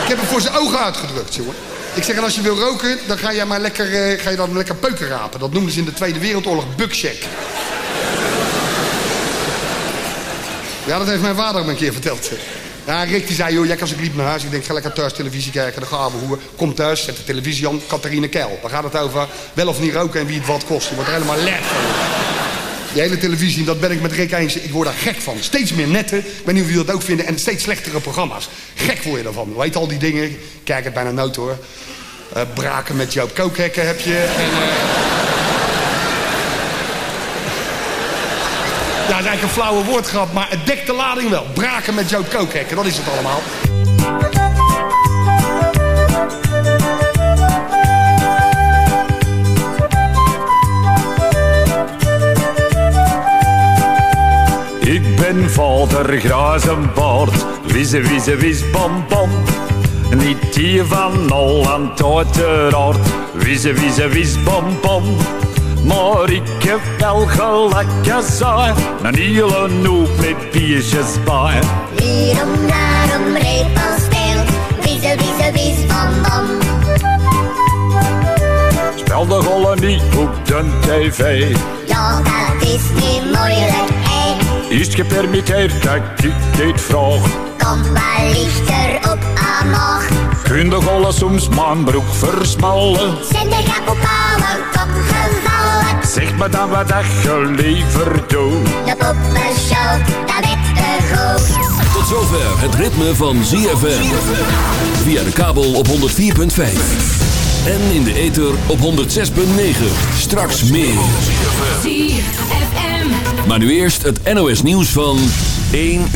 Ik heb hem voor zijn ogen uitgedrukt, jongen. Ik zeg, en als je wil roken, dan ga je maar lekker, uh, ga je dan lekker peuken rapen. Dat noemden ze in de Tweede Wereldoorlog buckcheck. Ja, dat heeft mijn vader me een keer verteld. Ja, Rick die zei, joh, jij kan ze liep naar huis. Ik denk, ga lekker thuis televisie kijken. Dan gaan we hoe. Kom thuis, zet de televisie aan. Catharine Keil. Daar gaat het over wel of niet roken en wie het wat kost. Je wordt er helemaal lek van. Die hele televisie, dat ben ik met Rick eens. Ik word daar gek van. Steeds meer netten. Ik weet niet of jullie dat ook vinden. En steeds slechtere programma's. Gek word je ervan. Weet al die dingen. Kijk het bijna nood hoor. Uh, braken met Joop Kookhekken heb je. En, uh... dat is eigenlijk een flauwe woordgrap, maar het dekt de lading wel. Braken met Joop Kookhekken, dat is het allemaal. Ik ben vader Grazenbaard, wisse wisse wis bam bam. Niet die van Holland uiteraard, wisse wisse wis bam bam. Maar ik heb wel gelijk gezegd, een hele noep met bier liedjes bij. Hierom, daarom, repel speelt. Wieze, wieze, wies, bam, bam. Spel de rollen niet op de tv. Ja, dat is niet moeilijk, hé. Is gepermitteerd dat ik dit vraag. Kom maar lichter op amok. Kun de rollen soms mijn broek versmallen? Zijn de gapopalen opgevallen? Zeg me dan wat dat je liever doet. De poppenshow, dat werd te goed. Tot zover het ritme van ZFM. Via de kabel op 104.5. En in de ether op 106.9. Straks meer. Maar nu eerst het NOS nieuws van 1 uur.